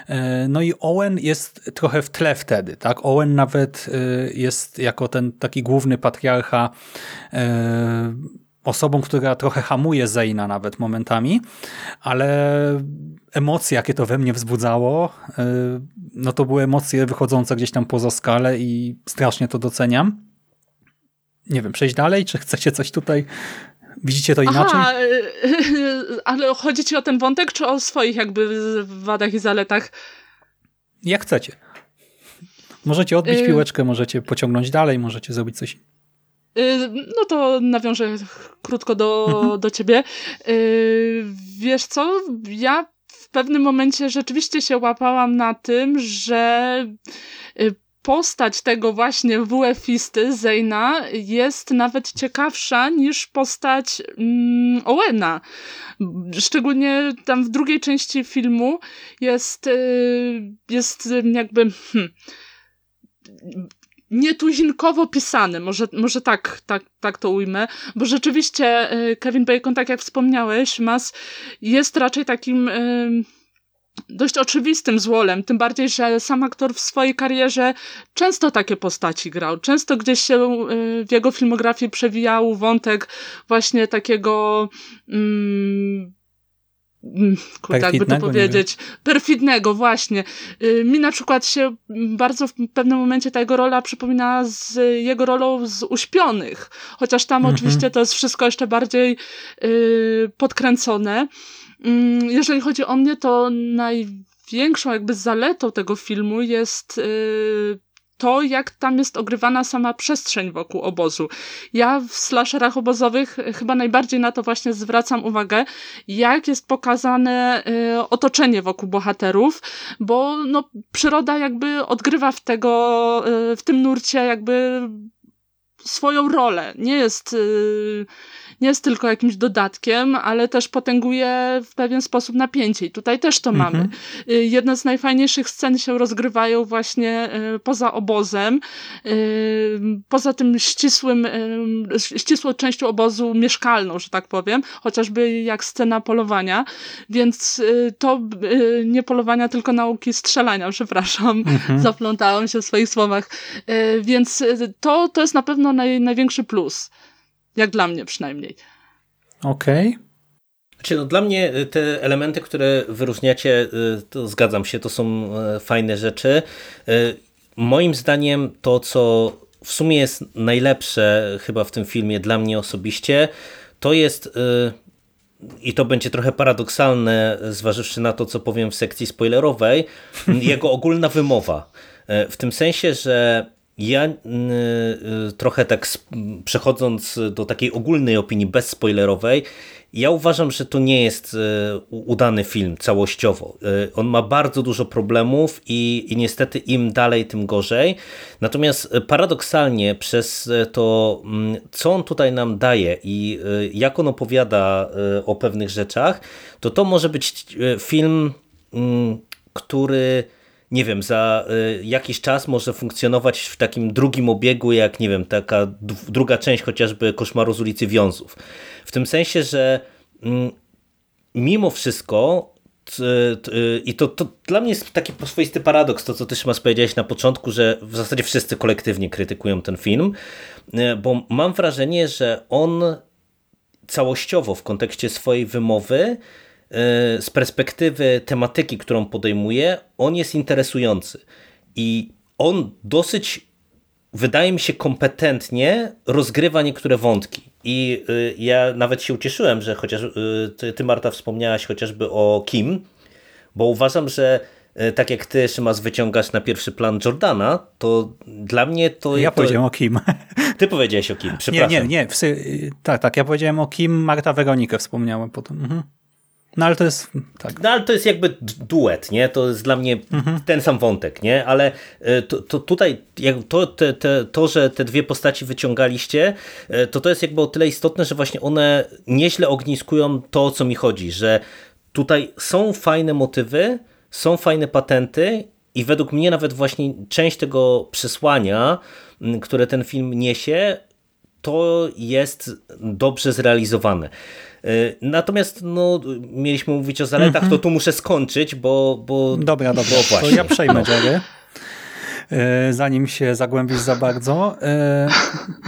E, no i Owen jest trochę w tle wtedy. tak? Owen nawet jest jako ten taki główny patriarcha osobą, która trochę hamuje Zeina nawet momentami, ale emocje, jakie to we mnie wzbudzało, no to były emocje wychodzące gdzieś tam poza skalę i strasznie to doceniam nie wiem, przejść dalej? Czy chcecie coś tutaj... Widzicie to inaczej? Aha, [LAUGHS] ale chodzi ci o ten wątek, czy o swoich jakby wadach i zaletach? Jak chcecie. Możecie odbić y piłeczkę, możecie pociągnąć dalej, możecie zrobić coś. Y no to nawiążę krótko do, mhm. do ciebie. Y wiesz co, ja w pewnym momencie rzeczywiście się łapałam na tym, że y, postać tego właśnie WF-isty, Zeyna, jest nawet ciekawsza niż postać mm, Owena. Szczególnie tam w drugiej części filmu jest, y, jest jakby hmm, nietuzinkowo pisany, może, może tak, tak, tak to ujmę, bo rzeczywiście y, Kevin Bacon, tak jak wspomniałeś, Mas jest raczej takim y, dość oczywistym złolem, tym bardziej, że sam aktor w swojej karierze często takie postaci grał. Często gdzieś się y, w jego filmografii przewijał wątek właśnie takiego mm, mm Kurde, jakby to powiedzieć, perfidnego, właśnie. Y, mi na przykład się bardzo w pewnym momencie ta jego rola przypomina z jego rolą z Uśpionych, chociaż tam mm -hmm. oczywiście to jest wszystko jeszcze bardziej yy, podkręcone. Mm, jeżeli chodzi o mnie, to największą jakby zaletą tego filmu jest y, to, jak tam jest ogrywana sama przestrzeń wokół obozu. Ja w slasherach obozowych chyba najbardziej na to właśnie zwracam uwagę, jak jest pokazane y, otoczenie wokół bohaterów, bo no, przyroda jakby odgrywa w tego, y, w tym nurcie jakby swoją rolę. Nie jest nie jest tylko jakimś dodatkiem, ale też potęguje w pewien sposób napięcie. I tutaj też to mhm. mamy. Y, jedne z najfajniejszych scen się rozgrywają właśnie y, poza obozem, y, poza tym ścisłym, ścisłą częścią obozu mieszkalną, że tak powiem, chociażby jak scena polowania, więc to nie polowania, tylko nauki strzelania, przepraszam, mhm. zaplątałam się w swoich słowach, więc to, to jest na pewno naj, największy plus. Jak dla mnie przynajmniej. Okej. Okay. Znaczy, no, dla mnie y, te elementy, które wyróżniacie, y, to zgadzam się, to są y, fajne rzeczy. Moim zdaniem to, co w sumie jest najlepsze chyba w tym filmie dla mnie osobiście, to jest i to będzie trochę paradoksalne, zważywszy na to, co powiem w sekcji spoilerowej, [LAUGHS] jego ogólna wymowa. W tym sensie, że ja y, y, trochę tak przechodząc do takiej ogólnej opinii bezspoilerowej, ja uważam, że to nie jest y, udany film całościowo. On ma bardzo dużo problemów i, i niestety im dalej, tym gorzej. Natomiast paradoksalnie przez to, mm, co on tutaj nam daje i jak on opowiada o pewnych rzeczach, to to może być film, mm, który nie wiem, za jakiś czas może funkcjonować w takim drugim obiegu, jak nie wiem, taka druga część chociażby Koszmaru z ulicy Wiązów. W tym sensie, że mm, mimo wszystko i to, to dla mnie jest taki swoisty paradoks, to co ty Szymas powiedziałeś na początku, że w zasadzie wszyscy kolektywnie krytykują ten film, bo mam wrażenie, że on całościowo w kontekście swojej wymowy z perspektywy tematyki, którą podejmuje, on jest interesujący. I on dosyć, wydaje mi się, kompetentnie rozgrywa niektóre wątki. I y, ja nawet się ucieszyłem, że chociaż y, ty, Marta, wspomniałaś chociażby o Kim, bo uważam, że y, tak jak ty, Szymas, wyciągasz na pierwszy plan Jordana, to dla mnie to... Ja to... powiedziałem o Kim. [LAUGHS] Ty powiedziałeś o Kim, przepraszam. Nie, nie, nie. Tak, tak, ja powiedziałem o Kim, Marta Weronikę wspomniałem potem. Mhm. No ale to jest. Tak. No ale to jest jakby duet, nie? To jest dla mnie mhm. ten sam wątek, nie? Ale e, to, to tutaj to, te, te, to, że te dwie postaci wyciągaliście, e, to to jest jakby o tyle istotne, że właśnie one nieźle ogniskują to, o co mi chodzi, że tutaj są fajne motywy, są fajne patenty i według mnie nawet właśnie część tego przesłania, które ten film niesie, to jest dobrze zrealizowane. E, natomiast no, mieliśmy mówić o zaletach, mm -hmm. to tu muszę skończyć, bo... bo dobra, dobra, bo to ja przejmę, Jerry. E, zanim się zagłębisz za bardzo. E,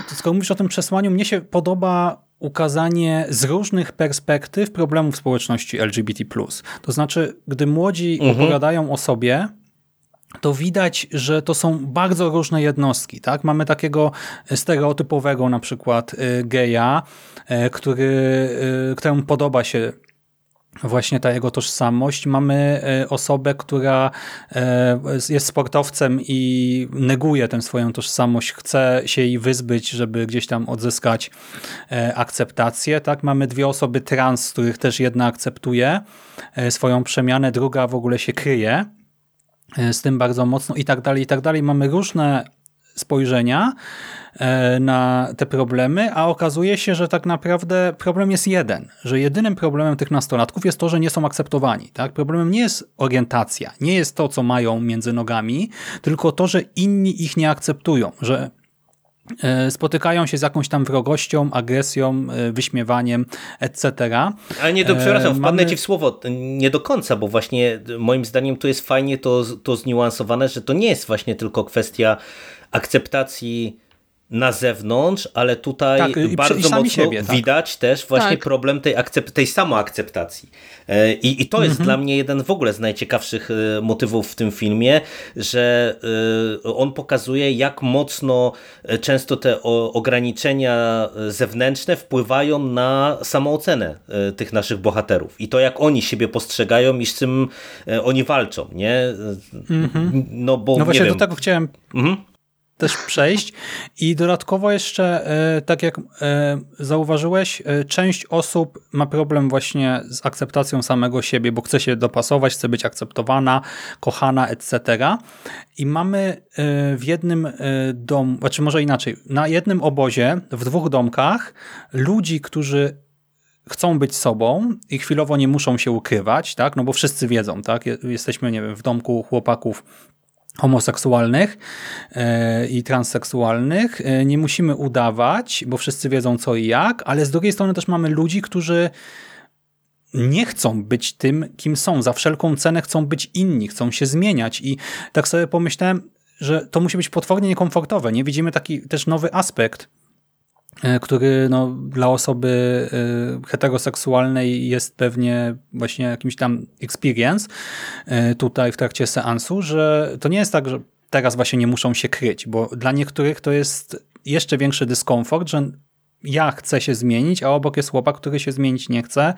skoro mówisz o tym przesłaniu, mnie się podoba ukazanie z różnych perspektyw problemów społeczności LGBT+. To znaczy, gdy młodzi mhm. opowiadają o sobie, to widać, że to są bardzo różne jednostki. Tak? Mamy takiego stereotypowego na przykład y, geja, y, który, y, któremu podoba się właśnie ta jego tożsamość. Mamy osobę, która jest sportowcem i neguje tę swoją tożsamość, chce się jej wyzbyć, żeby gdzieś tam odzyskać akceptację. Tak? Mamy dwie osoby trans, których też jedna akceptuje swoją przemianę, druga w ogóle się kryje z tym bardzo mocno i tak dalej, i tak dalej. Mamy różne spojrzenia e, na te problemy, a okazuje się, że tak naprawdę problem jest jeden, że jedynym problemem tych nastolatków jest to, że nie są akceptowani. Tak? Problemem nie jest orientacja, nie jest to, co mają między nogami, tylko to, że inni ich nie akceptują, że E, spotykają się z jakąś tam wrogością, agresją, e, wyśmiewaniem, etc. Ale nie, to przepraszam, wpadnę Mamy... ci w słowo, nie do końca, bo właśnie moim zdaniem tu jest fajnie to, to zniuansowane, że to nie jest właśnie tylko kwestia akceptacji na zewnątrz, ale tutaj tak, bardzo mocno siebie, tak. widać też właśnie tak. problem tej, akcept tej samoakceptacji. E, I, I to jest mhm. dla mnie jeden w ogóle z najciekawszych e, motywów w tym filmie, że e, on pokazuje, jak mocno często te ograniczenia zewnętrzne wpływają na samoocenę tych naszych bohaterów i to, jak oni siebie postrzegają i z czym oni walczą, nie? Mhm. No bo no właśnie nie wiem. do tego chciałem mhm też przejść. I dodatkowo jeszcze, e, tak jak e, zauważyłeś, e, część osób ma problem właśnie z akceptacją samego siebie, bo chce się dopasować, chce być akceptowana, kochana, etc. I mamy w jednym domu, znaczy może inaczej, na jednym obozie, w dwóch domkach, ludzi, którzy chcą być sobą i chwilowo nie muszą się ukrywać, tak? No bo wszyscy wiedzą, tak? Jesteśmy, nie wiem, w domku chłopaków homoseksualnych e, i transseksualnych. E, nie musimy udawać, bo wszyscy wiedzą co i jak, ale z drugiej strony też mamy ludzi, którzy nie chcą być tym, kim są. Za wszelką cenę chcą być inni, chcą się zmieniać i tak sobie pomyślałem, że to musi być potwornie niekomfortowe. Nie widzimy taki też nowy aspekt który no, dla osoby e, heteroseksualnej jest pewnie właśnie jakimś tam experience e, tutaj w trakcie seansu, że to nie jest tak, że teraz właśnie nie muszą się kryć, bo dla niektórych to jest jeszcze większy dyskomfort, że ja chcę się zmienić, a obok jest chłopak, który się zmienić nie chce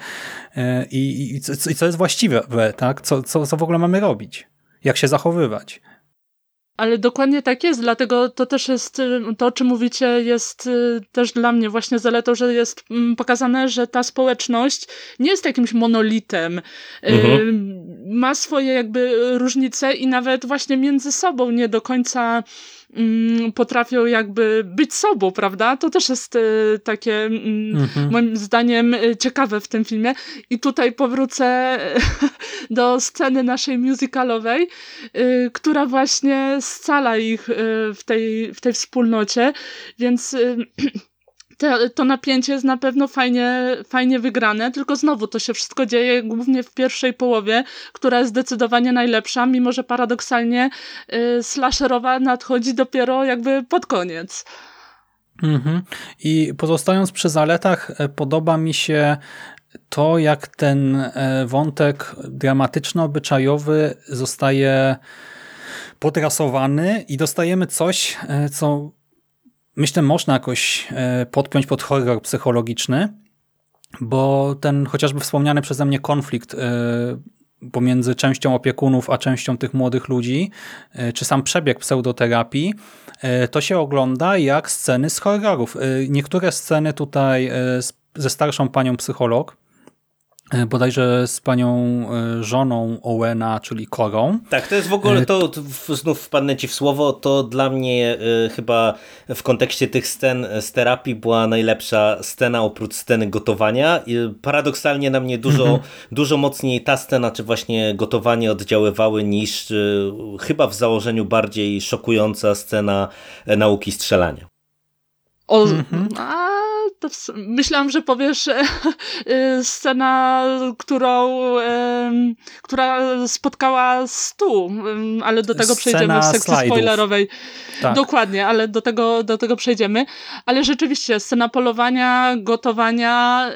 i, i, i co jest właściwe, tak? Co, co, co w ogóle mamy robić? Jak się zachowywać? Ale dokładnie tak jest, dlatego to też jest, y, to o czym mówicie jest y, też dla mnie właśnie zaletą, że jest mm, pokazane, że ta społeczność nie jest jakimś monolitem. Y, mhm. ma swoje jakby różnice i nawet właśnie między sobą nie do końca potrafią jakby być sobą, prawda? To też jest y, takie mm, mhm. moim zdaniem y, ciekawe w tym filmie. I tutaj powrócę [LAUGHS] do sceny naszej musicalowej, y, która właśnie scala ich w tej, w tej wspólnocie, więc [CLEARS THROAT] te, to napięcie jest na pewno fajnie, fajnie wygrane, tylko znowu to się wszystko dzieje głównie w pierwszej połowie, która jest zdecydowanie najlepsza, mimo że paradoksalnie y, slasherowa nadchodzi dopiero jakby pod koniec. Mhm. I pozostając przy zaletach, e, podoba mi się to, jak ten e, wątek dramatyczno-obyczajowy zostaje podrasowany i dostajemy coś, e, co myślę można jakoś e, podpiąć pod horror psychologiczny, bo ten chociażby wspomniany przeze mnie konflikt e, pomiędzy częścią opiekunów a częścią tych młodych ludzi, e, czy sam przebieg pseudoterapii, to się ogląda jak sceny z horrorów. Niektóre sceny tutaj ze starszą panią psycholog, bodajże z panią e, żoną Owena, czyli Korą. Tak, to jest w ogóle, e, to, znów wpadnę ci w słowo, to dla mnie chyba w kontekście tych scen z terapii była najlepsza scena oprócz sceny gotowania. Paradoksalnie na mnie dużo, mhm. dużo mocniej ta scena, czy właśnie gotowanie oddziaływały niż chyba w założeniu bardziej szokująca scena nauki strzelania. O, mhm. a to myślałam, że powiesz [LAUGHS] e, e, scena, którą, e, która spotkała stu, ale do tego scena przejdziemy w sekcji slajdów. spoilerowej. Tak. Dokładnie, ale do tego, do tego przejdziemy. Ale rzeczywiście, scena polowania, gotowania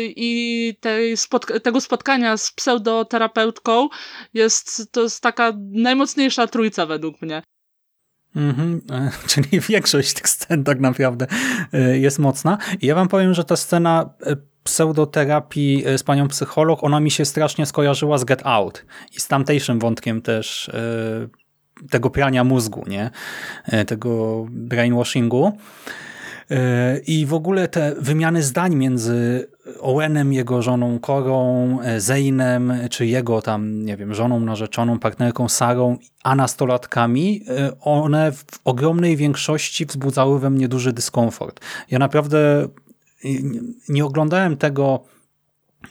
i tej spotk tego spotkania z pseudoterapeutką jest, to jest taka najmocniejsza trójca według mnie. Mhm, [LAUGHS] czyli większość tych scen tak naprawdę e, jest mocna. I ja wam powiem, że ta scena e, pseudoterapii z panią psycholog, ona mi się strasznie skojarzyła z Get Out i z tamtejszym wątkiem też tego prania mózgu, nie? tego brainwashingu. E, I w ogóle te wymiany zdań między Owenem, jego żoną Korą, e, Zejnem, czy jego tam, nie wiem, żoną, narzeczoną, partnerką Sarą, a nastolatkami, e, one w ogromnej większości wzbudzały we mnie duży dyskomfort. Ja naprawdę nie oglądałem tego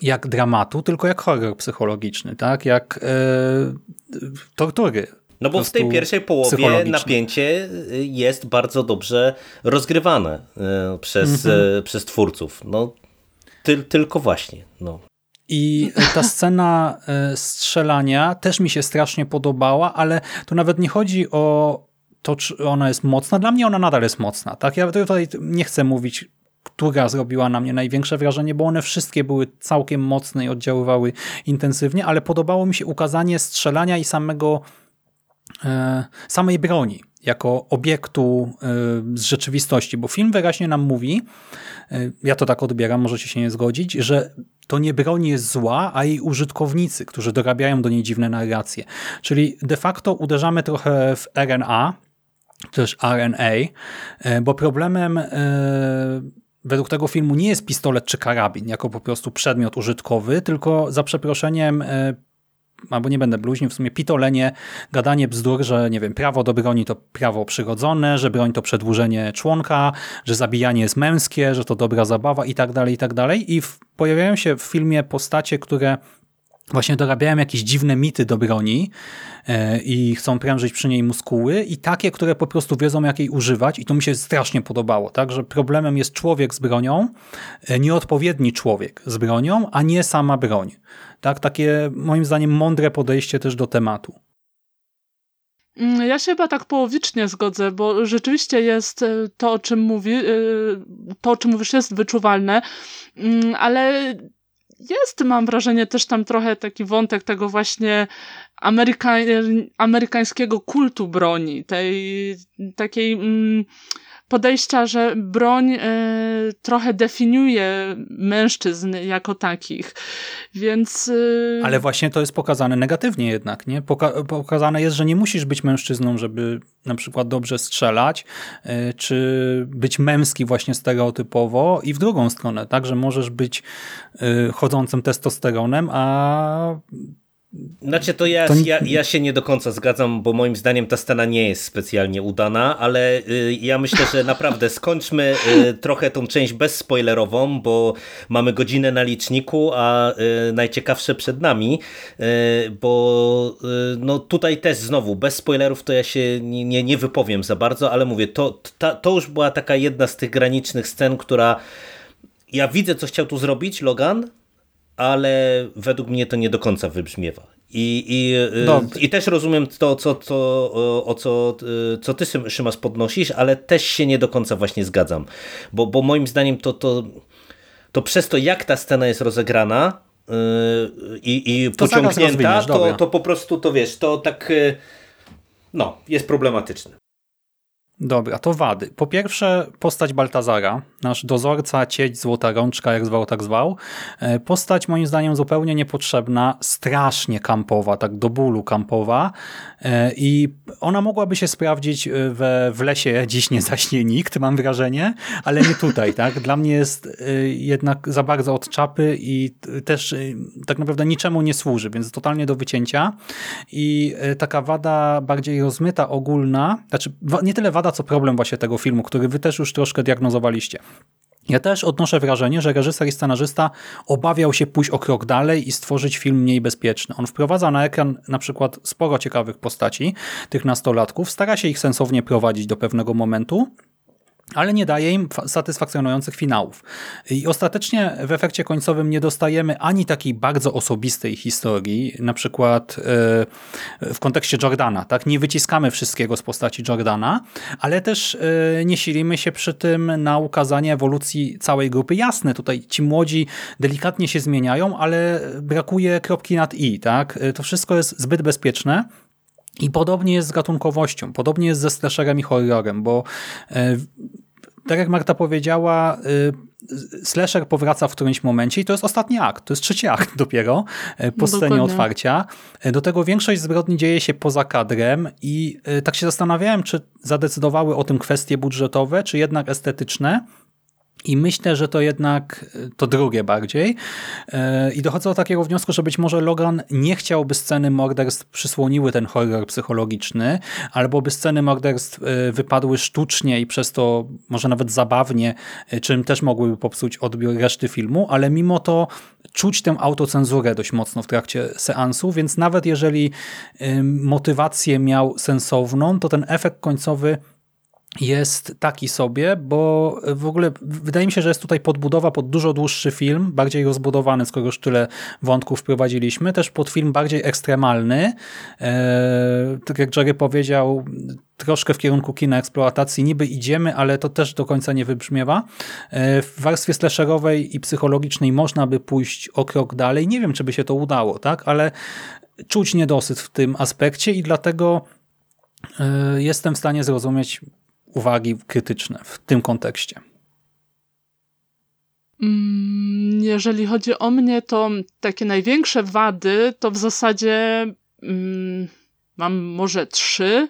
jak dramatu, tylko jak horror psychologiczny, tak? Jak e, tortury no bo w tej pierwszej połowie napięcie y, jest bardzo dobrze rozgrywane y, przez, mhm. Y, przez twórców. No, ty, tylko właśnie. No. I ta scena strzelania też mi się strasznie podobała, ale tu nawet nie chodzi o to, czy ona jest mocna. Dla mnie ona nadal jest mocna. Tak? Ja tutaj nie chcę mówić, która zrobiła na mnie największe wrażenie, bo one wszystkie były całkiem mocne i oddziaływały intensywnie, ale podobało mi się ukazanie strzelania i samego samej broni jako obiektu e, z rzeczywistości, bo film wyraźnie nam mówi, e, ja to tak odbieram, możecie się nie zgodzić, że to nie broń jest zła, a jej użytkownicy, którzy dorabiają do niej dziwne narracje. Czyli de facto uderzamy trochę w RNA, też RNA, bo problemem według tego filmu nie jest pistolet czy karabin jako po prostu przedmiot użytkowy, tylko za przeproszeniem albo nie będę bluźnił, w sumie pitolenie, gadanie bzdur, że nie wiem, prawo do broni to prawo przyrodzone, że broń to przedłużenie członka, że zabijanie jest męskie, że to dobra zabawa i tak dalej, i tak dalej. I w, pojawiają się w filmie postacie, które właśnie dorabiają jakieś dziwne mity do broni e, i chcą prężyć przy niej muskuły i takie, które po prostu wiedzą jak jej używać i to mi się strasznie podobało, tak, że problemem jest człowiek z bronią, e, nieodpowiedni człowiek z bronią, a nie sama broń. Tak, takie moim zdaniem mądre podejście też do tematu. Mm, ja się chyba tak połowicznie zgodzę, bo rzeczywiście jest e, to, o czym mówi, to, o czym mówisz, jest wyczuwalne, mm, ale jest, mam wrażenie, też tam trochę taki wątek tego właśnie ameryka amerykańskiego kultu broni, tej takiej mm, podejścia, że broń e, trochę definiuje mężczyzn jako takich. Więc. E, Ale właśnie to jest pokazane negatywnie jednak, nie? Poka pokazane jest, że nie musisz być mężczyzną, żeby na przykład dobrze strzelać, e, czy być męski właśnie stereotypowo i w drugą stronę, tak, że możesz być chodzącym testosteronem, a Znaczy to ja, To ja, ja się nie do końca zgadzam, bo moim zdaniem ta scena nie jest specjalnie udana, ale y, ja myślę, że naprawdę skończmy y, trochę tą część bezspoilerową, bo mamy godzinę na liczniku, a y, najciekawsze przed nami, bo no tutaj też znowu bez spoilerów to ja się nie, nie, nie wypowiem za bardzo, ale mówię, to, ta, to już była taka jedna z tych granicznych scen, która ja widzę, co chciał tu zrobić Logan, ale według mnie to nie do końca wybrzmiewa. I, i, y, Dobrze. i też rozumiem to, co, co, o, co, y, co ty, Szym- Szymas, podnosisz, ale też się nie do końca właśnie zgadzam. Bo, bo moim zdaniem to, to, to przez to, jak ta scena jest rozegrana y, i, i To pociągnięta, to, to po prostu, to wiesz, to tak no, jest problematyczne. Dobra, to wady. Po pierwsze, postać Baltazara, nasz dozorca, cieć, złota rączka, jak zwał, tak zwał. E, Postać moim zdaniem zupełnie niepotrzebna, strasznie kampowa, tak do bólu kampowa E, i ona mogłaby się sprawdzić e, we, w lesie Dziś nie zaśnie nikt, mam wrażenie, ale nie tutaj, [LAUGHS] tak? Dla mnie jest jednak za bardzo od czapy i też tak naprawdę niczemu nie służy, więc totalnie do wycięcia i taka wada bardziej rozmyta, ogólna, znaczy nie tyle wada, co problem właśnie tego filmu, który wy też już troszkę diagnozowaliście. Ja też odnoszę wrażenie, że reżyser i scenarzysta obawiał się pójść o krok dalej i stworzyć film mniej bezpieczny. On wprowadza na ekran na przykład sporo ciekawych postaci, tych nastolatków, stara się ich sensownie prowadzić do pewnego momentu, ale nie daje im fa- satysfakcjonujących finałów. I ostatecznie w efekcie końcowym nie dostajemy ani takiej bardzo osobistej historii, na przykład e, w kontekście Jordana, tak? Nie wyciskamy wszystkiego z postaci Jordana, ale też e, nie silimy się przy tym na ukazanie ewolucji całej grupy. Jasne, tutaj ci młodzi delikatnie się zmieniają, ale brakuje kropki nad i, tak? E, To wszystko jest zbyt bezpieczne. I podobnie jest z gatunkowością, podobnie jest ze slasherem i horrorem, bo e, tak jak Marta powiedziała, y, slasher powraca w którymś momencie i to jest ostatni akt, to jest trzeci akt dopiero y, po scenie dokładnie. otwarcia. Do tego większość zbrodni dzieje się poza kadrem i tak się zastanawiałem, czy zadecydowały o tym kwestie budżetowe, czy jednak estetyczne. I myślę, że to jednak y, to drugie bardziej. Yy, I dochodzę do takiego wniosku, że być może Logan nie chciałby sceny morderstw przysłoniły ten horror psychologiczny, albo by sceny morderstw y, wypadły sztucznie i przez to może nawet zabawnie, czym też mogłyby popsuć odbiór reszty filmu, ale mimo to czuć tę autocenzurę dość mocno w trakcie seansu, więc nawet jeżeli motywację miał sensowną, to ten efekt końcowy jest taki sobie, bo w ogóle wydaje mi się, że jest tutaj podbudowa pod dużo dłuższy film, bardziej rozbudowany, skoro już tyle wątków wprowadziliśmy, też pod film bardziej ekstremalny. Eee, tak jak Jerry powiedział, troszkę w kierunku kina eksploatacji niby idziemy, ale to też do końca nie wybrzmiewa. Eee, w warstwie slasherowej i psychologicznej można by pójść o krok dalej. Nie wiem, czy by się to udało, tak, ale czuć niedosyt w tym aspekcie i dlatego eee, jestem w stanie zrozumieć uwagi krytyczne w tym kontekście. Mm, Jeżeli chodzi o mnie, to takie największe wady to w zasadzie mm, mam może trzy.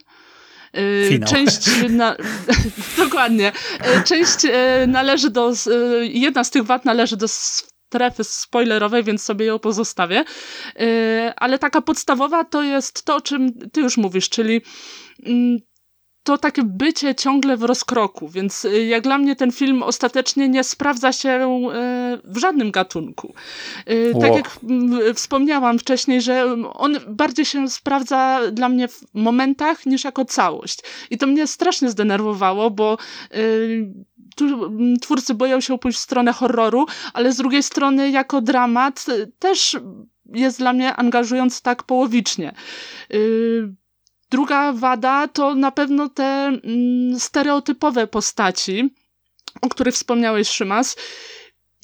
Y, Finał. Część na... [LAUGHS] dokładnie. Y, Część y, należy do. Jedna z tych wad należy do strefy spoilerowej, więc sobie ją pozostawię. Ale taka podstawowa to jest to, o czym ty już mówisz, czyli mm, to takie bycie ciągle w rozkroku, więc y, jak dla mnie ten film ostatecznie nie sprawdza się y, w żadnym gatunku. Y, Tak jak mm, wspomniałam wcześniej, że on bardziej się sprawdza dla mnie w momentach niż jako całość. I to mnie strasznie zdenerwowało, bo mm, twórcy boją się pójść w stronę horroru, ale z drugiej strony jako dramat też jest dla mnie angażujący tak połowicznie. Y, Druga wada to na pewno te mm, stereotypowe postaci, o których wspomniałeś, Szymas.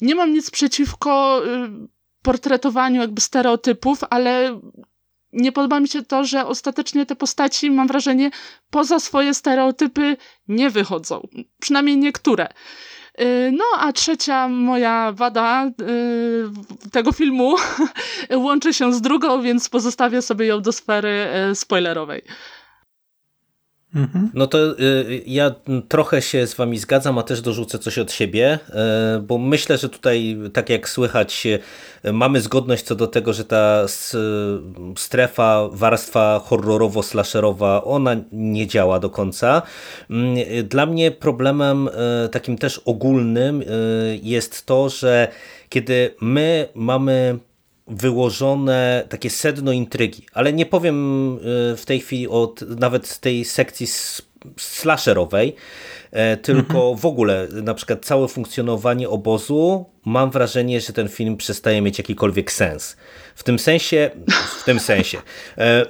Nie mam nic przeciwko y, portretowaniu jakby stereotypów, ale nie podoba mi się to, że ostatecznie te postaci, mam wrażenie, poza swoje stereotypy nie wychodzą. Przynajmniej niektóre. Y, No, a trzecia moja wada y, tego filmu [LAUGHS] łączy się z drugą, więc pozostawię sobie ją do sfery y, spoilerowej. Mhm. No to y, ja trochę się z wami zgadzam, a też dorzucę coś od siebie, y, bo myślę, że tutaj, tak jak słychać, y, mamy zgodność co do tego, że ta strefa, warstwa horrorowo-slasherowa, ona nie działa do końca. Mm, dla mnie problemem takim też ogólnym jest to, że kiedy my mamy wyłożone takie sedno intrygi, ale nie powiem y, w tej chwili o nawet tej sekcji slasherowej, e, tylko mhm. w ogóle na przykład całe funkcjonowanie obozu, mam wrażenie, że ten film przestaje mieć jakikolwiek sens. W tym sensie, w tym sensie, e, e,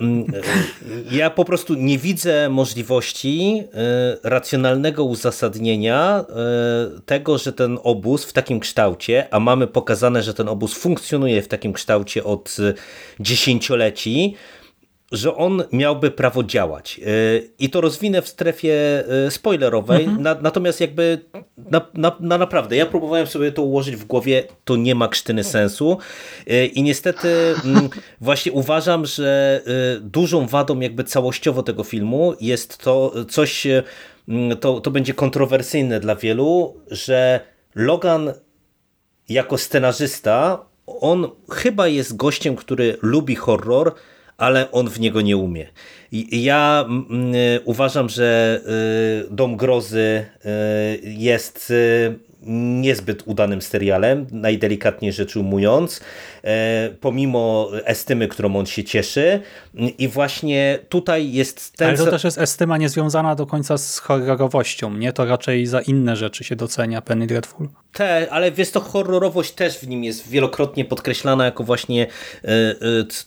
ja po prostu nie widzę możliwości racjonalnego uzasadnienia tego, że ten obóz w takim kształcie, a mamy pokazane, że ten obóz funkcjonuje w takim kształcie od dziesięcioleci, że on miałby prawo działać. Y, I to rozwinę w strefie y, spoilerowej, mhm. na, natomiast jakby na, na, na, naprawdę, ja próbowałem sobie to ułożyć w głowie, to nie ma krztyny sensu y, i niestety mm, [LAUGHS] właśnie uważam, że dużą wadą jakby całościowo tego filmu jest to coś, mm, to, to będzie kontrowersyjne dla wielu, że Logan jako scenarzysta, on chyba jest gościem, który lubi horror, ale on w niego nie umie. Ja y, uważam, że y, Dom Grozy y, jest niezbyt udanym serialem, najdelikatniej rzecz ujmując, e, pomimo estymy, którą on się cieszy. I właśnie tutaj jest ten... Ale to też jest estyma niezwiązana do końca z horrorowością, nie? To raczej za inne rzeczy się docenia Penny Dreadful. Te, ale wiesz, to horrorowość też w nim jest wielokrotnie podkreślana jako właśnie e, e,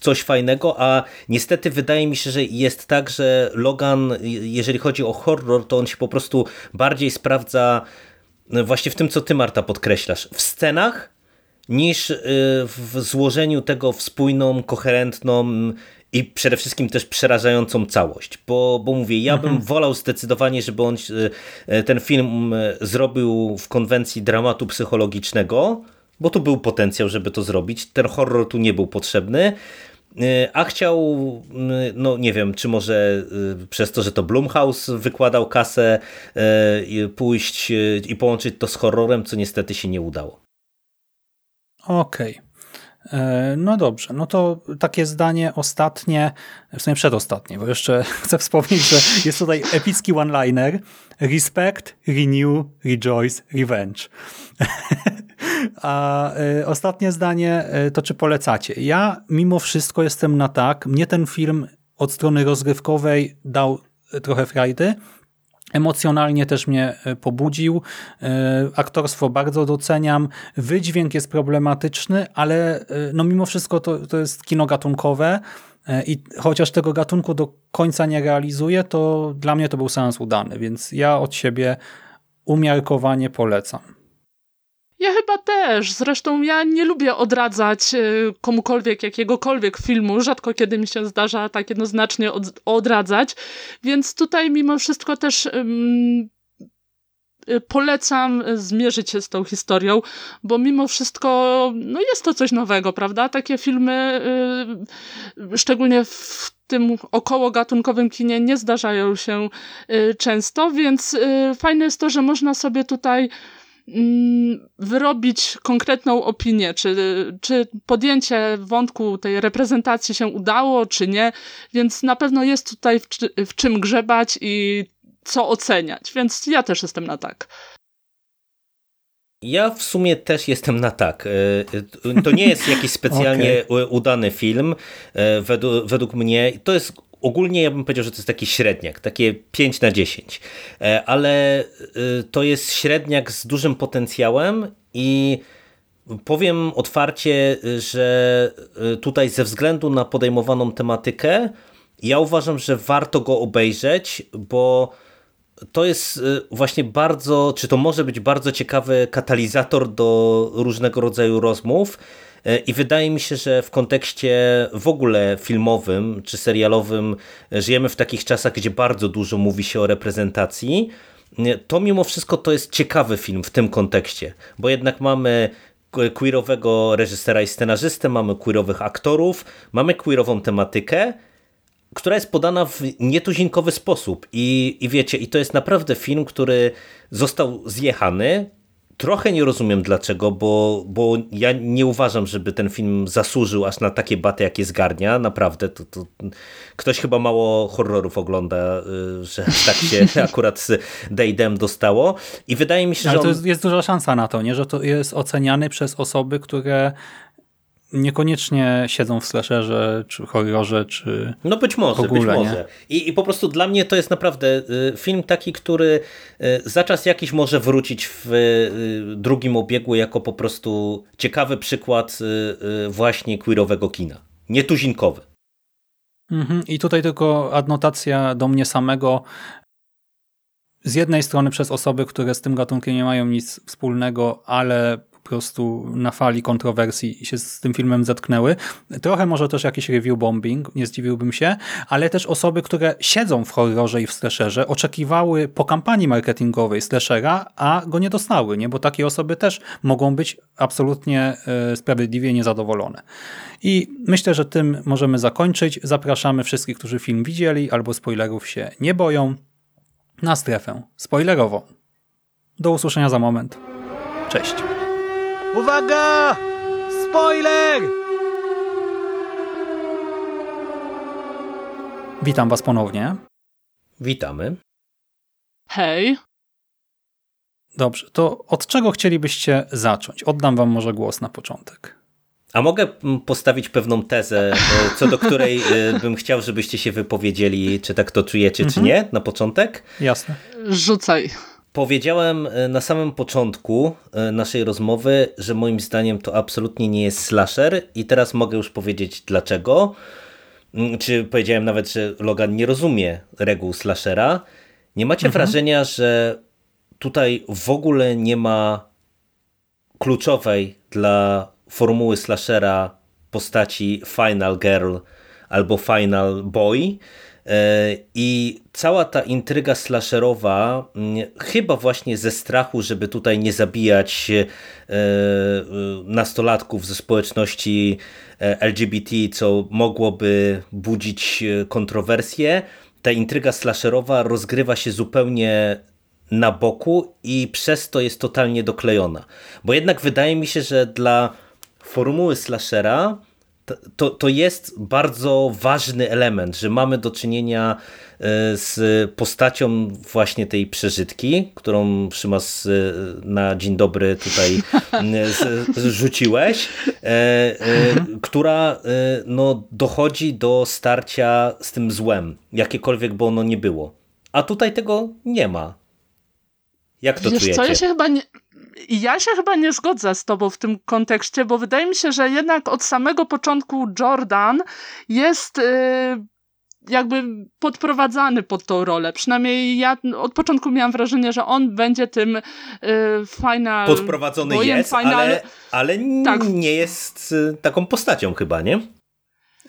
coś fajnego, a niestety wydaje mi się, że jest tak, że Logan, jeżeli chodzi o horror, to on się po prostu bardziej sprawdza właśnie w tym, co ty Marta podkreślasz, w scenach niż y, w złożeniu tego w spójną, koherentną i przede wszystkim też przerażającą całość. Bo, bo mówię, ja bym mhm. wolał zdecydowanie, żeby on y, y, ten film zrobił w konwencji dramatu psychologicznego, bo tu był potencjał, żeby to zrobić. Ten horror tu nie był potrzebny. Y, a chciał, y, no nie wiem, czy może y, przez to, że to Blumhouse wykładał kasę, pójść i połączyć to z horrorem, co niestety się nie udało. Okej. Okay. E, no dobrze, no to takie zdanie ostatnie, w sumie przedostatnie, bo jeszcze [LAUGHS] chcę wspomnieć, że jest tutaj epicki one-liner Respect, Renew, Rejoice, Revenge. [LAUGHS] A y, ostatnie zdanie y, to czy polecacie? Ja mimo wszystko jestem na tak. Mnie ten film od strony rozgrywkowej dał y, trochę frajdy. Emocjonalnie też mnie pobudził. Aktorstwo bardzo doceniam. Wydźwięk jest problematyczny, ale no mimo wszystko to, to jest kino gatunkowe i chociaż tego gatunku do końca nie realizuje, to dla mnie to był seans udany, więc ja od siebie umiarkowanie polecam. Ja chyba też. Zresztą ja nie lubię odradzać y, komukolwiek jakiegokolwiek filmu. Rzadko kiedy mi się zdarza tak jednoznacznie od, odradzać. Więc tutaj mimo wszystko też um, polecam zmierzyć się z tą historią, bo mimo wszystko no jest to coś nowego, prawda? Takie filmy, y, szczególnie w tym około gatunkowym kinie nie zdarzają się y, często, więc fajne jest to, że można sobie tutaj wyrobić konkretną opinię, czy, czy podjęcie wątku tej reprezentacji się udało, czy nie, więc na pewno jest tutaj w, w czym grzebać i co oceniać, więc ja też jestem na tak. Ja w sumie też jestem na tak. E, to nie jest jakiś [LAUGHS] specjalnie okay. udany film, e, według, według mnie. To jest ogólnie ja bym powiedział, że to jest taki średniak, takie 5 na 10, e, ale e, to jest średniak z dużym potencjałem i powiem otwarcie, że e, tutaj ze względu na podejmowaną tematykę ja uważam, że warto go obejrzeć, bo to jest właśnie bardzo, czy to może być bardzo ciekawy katalizator do różnego rodzaju rozmów, I wydaje mi się, że w kontekście w ogóle filmowym czy serialowym e, żyjemy w takich czasach, gdzie bardzo dużo mówi się o reprezentacji. E, to mimo wszystko to jest ciekawy film w tym kontekście, bo jednak mamy queerowego reżysera i scenarzystę, mamy queerowych aktorów, mamy queerową tematykę, która jest podana w nietuzinkowy sposób. I, I wiecie, i to jest naprawdę film, który został zjechany, Trochę nie rozumiem dlaczego, bo, bo ja nie uważam, żeby ten film zasłużył aż na takie baty, jakie zgarnia. Naprawdę, to, to ktoś chyba mało horrorów ogląda, y, że tak się [LAUGHS] akurat z Daydem dostało. I wydaje mi się, Ale że. On... to jest, jest duża szansa na to, nie? że to jest oceniany przez osoby, które niekoniecznie siedzą w slasherze, czy horrorze, czy No być może, ogóle, być może. I, I po prostu dla mnie to jest naprawdę y, film taki, który y, za czas jakiś może wrócić w y, drugim obiegu jako po prostu ciekawy przykład właśnie queerowego kina. Nietuzinkowy. Mhm. I tutaj tylko adnotacja do mnie samego. Z jednej strony przez osoby, które z tym gatunkiem nie mają nic wspólnego, ale prostu na fali kontrowersji się z tym filmem zetknęły. Trochę może też jakiś review bombing, nie zdziwiłbym się, ale też osoby, które siedzą w horrorze i w slasherze, oczekiwały po kampanii marketingowej slashera, a go nie dostały, nie? bo takie osoby też mogą być absolutnie e, sprawiedliwie niezadowolone. I myślę, że tym możemy zakończyć. Zapraszamy wszystkich, którzy film widzieli albo spoilerów się nie boją, na strefę spoilerową. Do usłyszenia za moment. Cześć. Uwaga! Spoiler! Witam Was ponownie. Witamy. Hej. Dobrze, to od czego chcielibyście zacząć? Oddam Wam może głos na początek. A mogę postawić pewną tezę, e, co do której e, [LAUGHS] bym chciał, żebyście się wypowiedzieli, czy tak to czujecie, mhm. czy nie, na początek? Jasne. Rzucaj. Powiedziałem e, na samym początku naszej rozmowy, że moim zdaniem to absolutnie nie jest slasher i teraz mogę już powiedzieć dlaczego. Mm, czy powiedziałem nawet, że Logan nie rozumie reguł slashera. Nie macie mhm. wrażenia, że tutaj w ogóle nie ma kluczowej dla formuły slashera postaci Final Girl albo Final Boy. E, I cała ta intryga slasherowa, mm, chyba właśnie ze strachu, żeby tutaj nie zabijać e, e, nastolatków ze społeczności LGBT, co mogłoby budzić kontrowersje, ta intryga slasherowa rozgrywa się zupełnie na boku i przez to jest totalnie doklejona. Bo jednak wydaje mi się, że dla formuły slashera to, to jest bardzo ważny element, że mamy do czynienia e, z postacią właśnie tej przeżytki, którą Szymas e, na dzień dobry tutaj [LAUGHS] rzuciłeś, e, która no, dochodzi do starcia z tym złem, jakiekolwiek by ono nie było. A tutaj tego nie ma. Jak to Wiesz czujecie? Co, ja się chyba nie, ja się chyba nie zgodzę z tobą w tym kontekście, bo wydaje mi się, że jednak od samego początku Jordan jest yy, jakby podprowadzany pod tą rolę. Przynajmniej ja od początku miałam wrażenie, że on będzie tym yy, final... Podprowadzony bojem, jest, final... ale, ale tak. nie jest y, taką postacią chyba, nie?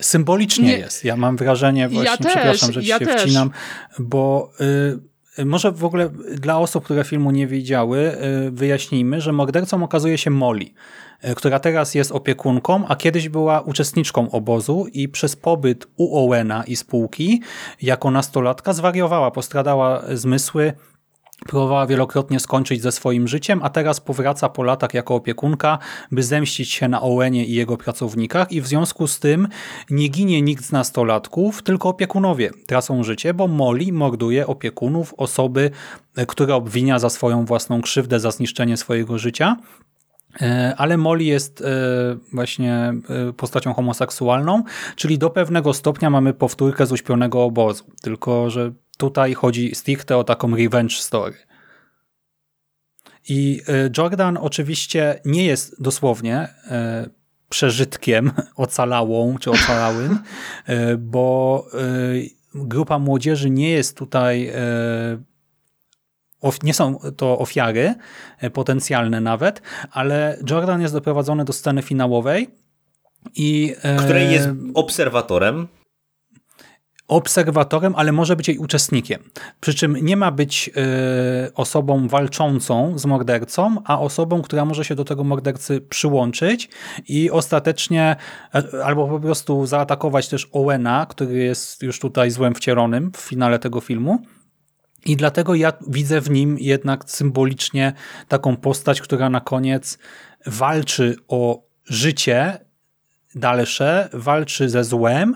Symbolicznie nie. jest. Ja mam wrażenie, właśnie, ja przepraszam, że ci ja się też. wcinam, bo... Yy może w ogóle dla osób, które filmu nie widziały, y, wyjaśnijmy, że mordercą okazuje się Molly, y, która teraz jest opiekunką, a kiedyś była uczestniczką obozu i przez pobyt u Owena i spółki jako nastolatka zwariowała, postradała zmysły, Próbowała wielokrotnie skończyć ze swoim życiem, a teraz powraca po latach jako opiekunka, by zemścić się na Owenie i jego pracownikach i w związku z tym nie ginie nikt z nastolatków, tylko opiekunowie tracą życie, bo Molly morduje opiekunów, osoby, które obwinia za swoją własną krzywdę, za zniszczenie swojego życia. E, ale Molly jest e, właśnie e, postacią homoseksualną, czyli do pewnego stopnia mamy powtórkę z uśpionego obozu, tylko że Tutaj chodzi stricte o taką revenge story. I e, Jordan oczywiście nie jest dosłownie e, przeżytkiem [LAUGHS] ocalałą czy ocalałym, e, [LAUGHS] bo grupa młodzieży nie jest tutaj nie są to ofiary potencjalne nawet, ale Jordan jest doprowadzony do sceny finałowej i której jest obserwatorem obserwatorem, ale może być jej uczestnikiem. Przy czym nie ma być y, osobą walczącą z mordercą, a osobą, która może się do tego mordercy przyłączyć i ostatecznie y, albo po prostu zaatakować też Owena, który jest już tutaj złem wcielonym w finale tego filmu. I dlatego ja widzę w nim jednak symbolicznie taką postać, która na koniec walczy o życie dalsze, walczy ze złem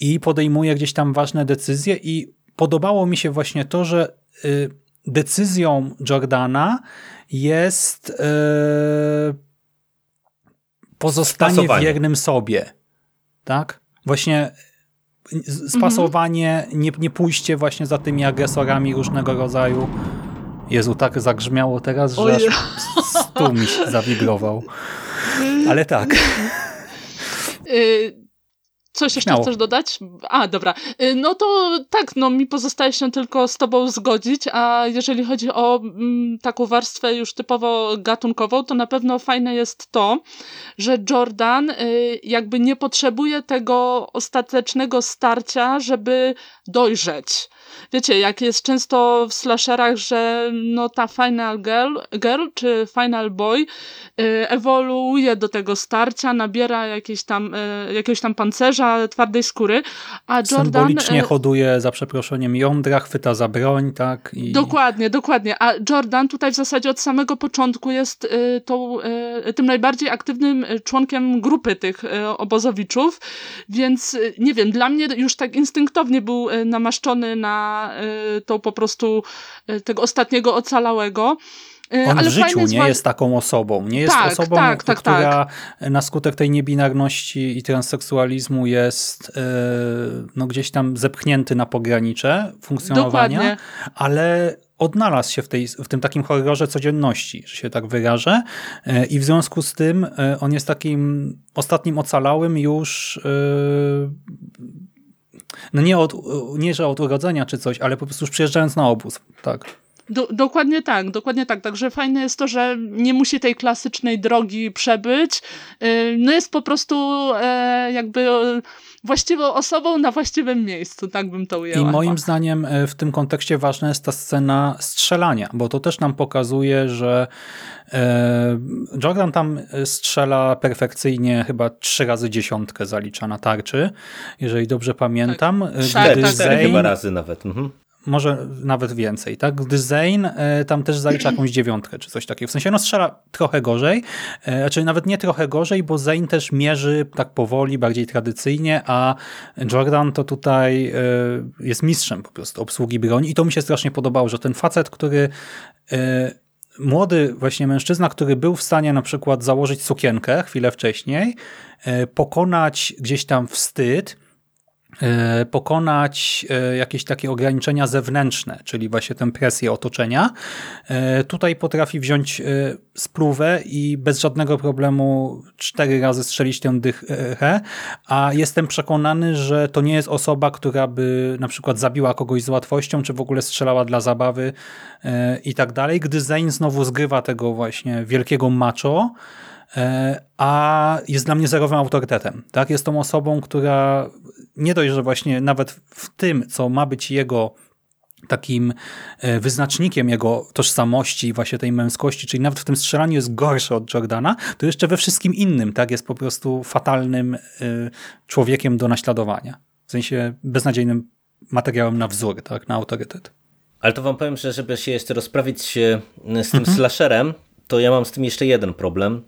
i podejmuje gdzieś tam ważne decyzje i podobało mi się właśnie to, że y, decyzją Jordana jest y, pozostanie wiernym sobie. Tak? Właśnie spasowanie, nie, nie pójście właśnie za tymi agresorami różnego rodzaju. Jezu, tak zagrzmiało teraz, że Ojej. aż stół mi się zawibrował. Ale tak. [LAUGHS] Coś jeszcze Śmiało. chcesz dodać? A, dobra. Y, No to tak, no mi pozostaje się tylko z tobą zgodzić, a jeżeli chodzi o mm, taką warstwę już typowo gatunkową, to na pewno fajne jest to, że Jordan y, jakby nie potrzebuje tego ostatecznego starcia, żeby dojrzeć. Wiecie, jak jest często w slasherach, że no ta final girl, girl czy final boy y, ewoluuje do tego starcia, nabiera jakieś tam, y, jakiegoś tam pancerza, twardej skóry, a Jordan... Symbolicznie y, hoduje za przeproszeniem jądra, chwyta za broń, tak? I Dokładnie, dokładnie. A Jordan tutaj w zasadzie od samego początku jest tą, tym najbardziej aktywnym członkiem grupy tych obozowiczów, więc nie wiem, dla mnie już tak instynktownie był namaszczony na y, tą po prostu y, tego ostatniego ocalałego. Y, On ale w życiu nie jest taką osobą. Nie jest Tak, osobą, tak, tak, która na skutek tej niebinarności i transseksualizmu jest e, no, gdzieś tam zepchnięty na pogranicze funkcjonowania, Dokładnie. ale odnalazł się w, tej, w tym takim horrorze codzienności, że się tak wyrażę. I w związku z tym on jest takim ostatnim ocalałym już no nie, od, nie, że od urodzenia czy coś, ale po prostu już przyjeżdżając na obóz. Tak. Do, dokładnie tak, dokładnie tak. Także fajne jest to, że nie musi tej klasycznej drogi przebyć. Yy, No jest po prostu e, jakby właściwą osobą na właściwym miejscu, tak bym to ujęła. I moim zdaniem e, w tym kontekście ważna jest ta scena strzelania, bo to też nam pokazuje, że e, Jordan tam strzela perfekcyjnie, chyba trzy razy dziesiątkę zalicza na tarczy, jeżeli dobrze pamiętam. Tak, Gdy Cztery Zane- chyba razy nawet. Mhm. może nawet więcej, tak? Gdy Zane e, tam też zalicza [CLEARS THROAT] jakąś dziewiątkę, czy coś takiego. W sensie, no strzela trochę gorzej, e, znaczy nawet nie trochę gorzej, bo Zane też mierzy tak powoli, bardziej tradycyjnie, a Jordan to tutaj e, jest mistrzem po prostu obsługi broni i to mi się strasznie podobało, że ten facet, który młody właśnie mężczyzna, który był w stanie na przykład założyć sukienkę chwilę wcześniej, e, pokonać gdzieś tam wstyd, pokonać e, jakieś takie ograniczenia zewnętrzne, czyli właśnie tę presję otoczenia. E, Tutaj potrafi wziąć e, spluwę i bez żadnego problemu cztery razy strzelić tę dychę, a jestem przekonany, że to nie jest osoba, która by na przykład zabiła kogoś z łatwością, czy w ogóle strzelała dla zabawy e, i tak dalej, gdy Zane znowu zgrywa tego właśnie wielkiego macho, E, a jest dla mnie zerowym autorytetem. Tak? Jest tą osobą, która nie dość, że właśnie nawet w tym, co ma być jego takim e, wyznacznikiem jego tożsamości właśnie tej męskości, czyli nawet w tym strzelaniu jest gorszy od Jordana, to jeszcze we wszystkim innym tak jest po prostu fatalnym e, człowiekiem do naśladowania. W sensie beznadziejnym materiałem na wzór, tak, na autorytet. Ale to wam powiem, że żeby się jeszcze rozprawić e, z tym Mhm. slasherem, to ja mam z tym jeszcze jeden problem.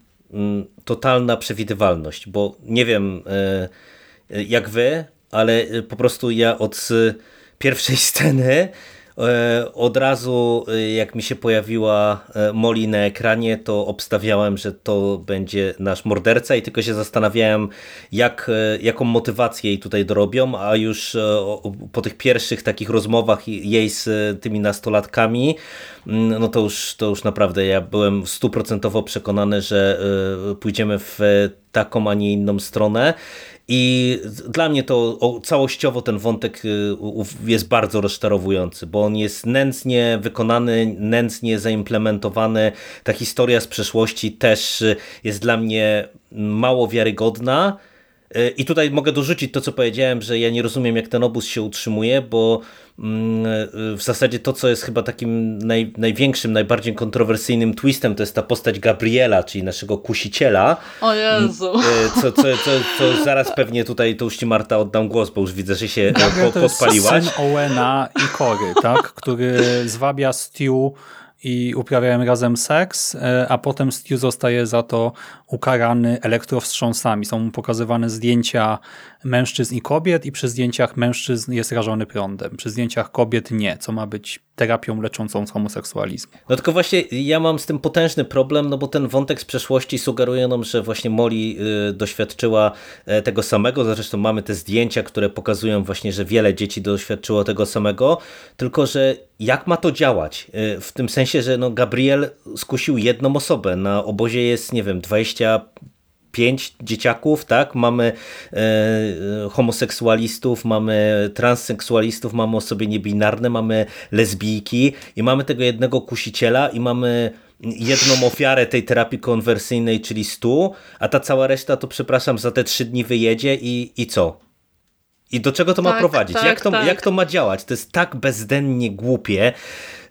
Totalna przewidywalność, bo nie wiem e, jak wy, ale e, po prostu ja od e, pierwszej [LAUGHS] sceny e, od razu e, jak mi się pojawiła e, Molly na ekranie, to obstawiałem, że to będzie nasz morderca i tylko się zastanawiałem, jak, e, jaką motywację jej tutaj dorobią, a już po tych pierwszych takich rozmowach jej z tymi nastolatkami, mm, no to już, to już naprawdę ja byłem stuprocentowo przekonany, że pójdziemy w taką, a nie inną stronę. I dla mnie to całościowo ten wątek y, jest bardzo rozczarowujący, bo on jest nędznie wykonany, nędznie zaimplementowany. Ta historia z przeszłości też y, jest dla mnie mało wiarygodna. E, I tutaj mogę dorzucić to, co powiedziałem, że ja nie rozumiem, jak ten obóz się utrzymuje, bo mm, e, w zasadzie to, co jest chyba takim naj, największym, najbardziej kontrowersyjnym twistem, to jest ta postać Gabriela, czyli naszego kusiciela. O Jezu. E, co, co, co, co zaraz pewnie tutaj, to już ci Marta oddam głos, bo już widzę, że się Gabriel po, to jest podpaliłaś. syn Owena i Cory, tak? który zwabia Stu i uprawiają razem seks, e, a potem Stu zostaje za to ukarany elektrowstrząsami. Są mu pokazywane zdjęcia mężczyzn i kobiet i przy zdjęciach mężczyzn jest rażony prądem. Przy zdjęciach kobiet nie, co ma być terapią leczącą z homoseksualizmu. No tylko właśnie ja mam z tym potężny problem, no bo ten wątek z przeszłości sugeruje nam, że właśnie Molly y, doświadczyła e, tego samego, zresztą mamy te zdjęcia, które pokazują właśnie, że wiele dzieci doświadczyło tego samego, tylko że jak ma to działać? Y, w tym sensie, że no Gabriel skusił jedną osobę, na obozie jest, nie wiem, 20 pięć dzieciaków, tak? Mamy e, homoseksualistów, mamy transseksualistów, mamy osoby niebinarne, mamy lesbijki i mamy tego jednego kusiciela i mamy jedną ofiarę tej terapii konwersyjnej, czyli stu, a ta cała reszta to przepraszam, za te trzy dni wyjedzie i, i co? I do czego to ma Tak, prowadzić? tak, jak, to, tak. jak to ma działać? To jest tak bezdennie głupie,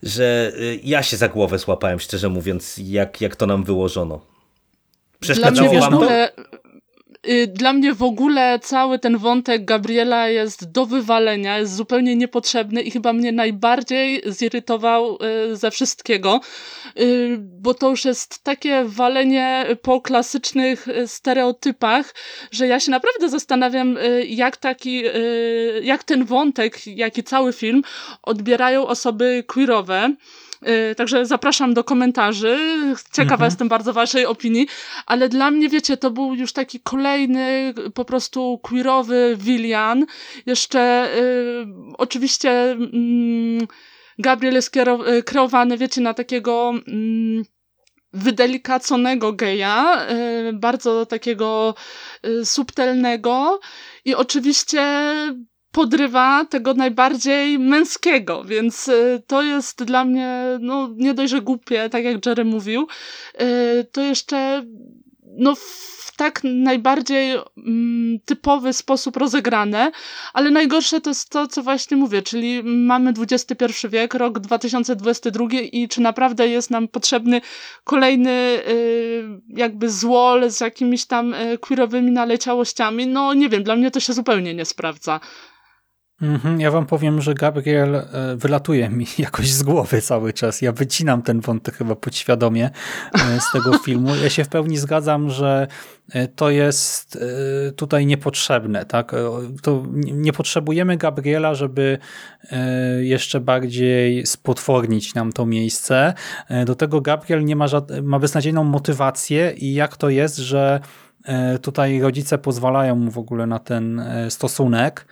że y, ja się za głowę złapałem, szczerze mówiąc, jak, jak to nam wyłożono. Dla mnie, Przeszkadzało w wam to? ogóle, y, dla mnie w ogóle cały ten wątek Gabriela jest do wywalenia, jest zupełnie niepotrzebny i chyba mnie najbardziej zirytował y, ze wszystkiego, y, bo to już jest takie walenie po klasycznych stereotypach, że ja się naprawdę zastanawiam, jak taki, jak ten wątek, jak i cały film odbierają osoby queerowe. Y, Także zapraszam do komentarzy. Ciekawa Mhm. jestem bardzo waszej opinii, ale dla mnie, wiecie, to był już taki kolejny po prostu queerowy Willian. Jeszcze y, oczywiście mm, Gabriel jest y, kreowany, wiecie, na takiego mm, wydelicaconego geja, y, bardzo takiego y, subtelnego i oczywiście podrywa tego najbardziej męskiego, więc y, to jest dla mnie no, nie dość, że głupie, tak jak Jerry mówił, y, to jeszcze no, w tak najbardziej mm, typowy sposób rozegrane, ale najgorsze to jest to, co właśnie mówię, czyli mamy XXI wiek, rok 2022 i czy naprawdę jest nam potrzebny kolejny y, jakby złol z jakimiś tam queerowymi naleciałościami? No nie wiem, dla mnie to się zupełnie nie sprawdza. Mhm, ja wam powiem, że Gabriel e, wylatuje mi [LAUGHS] jakoś z głowy cały czas. Ja wycinam ten wątek chyba podświadomie e, z tego [LAUGHS] filmu. Ja się w pełni zgadzam, że e, to jest tutaj niepotrzebne. Tak? To nie potrzebujemy Gabriela, żeby jeszcze bardziej spotwornić nam to miejsce. Do tego Gabriel nie ma, ma beznadziejną motywację i jak to jest, że tutaj rodzice pozwalają mu w ogóle na ten stosunek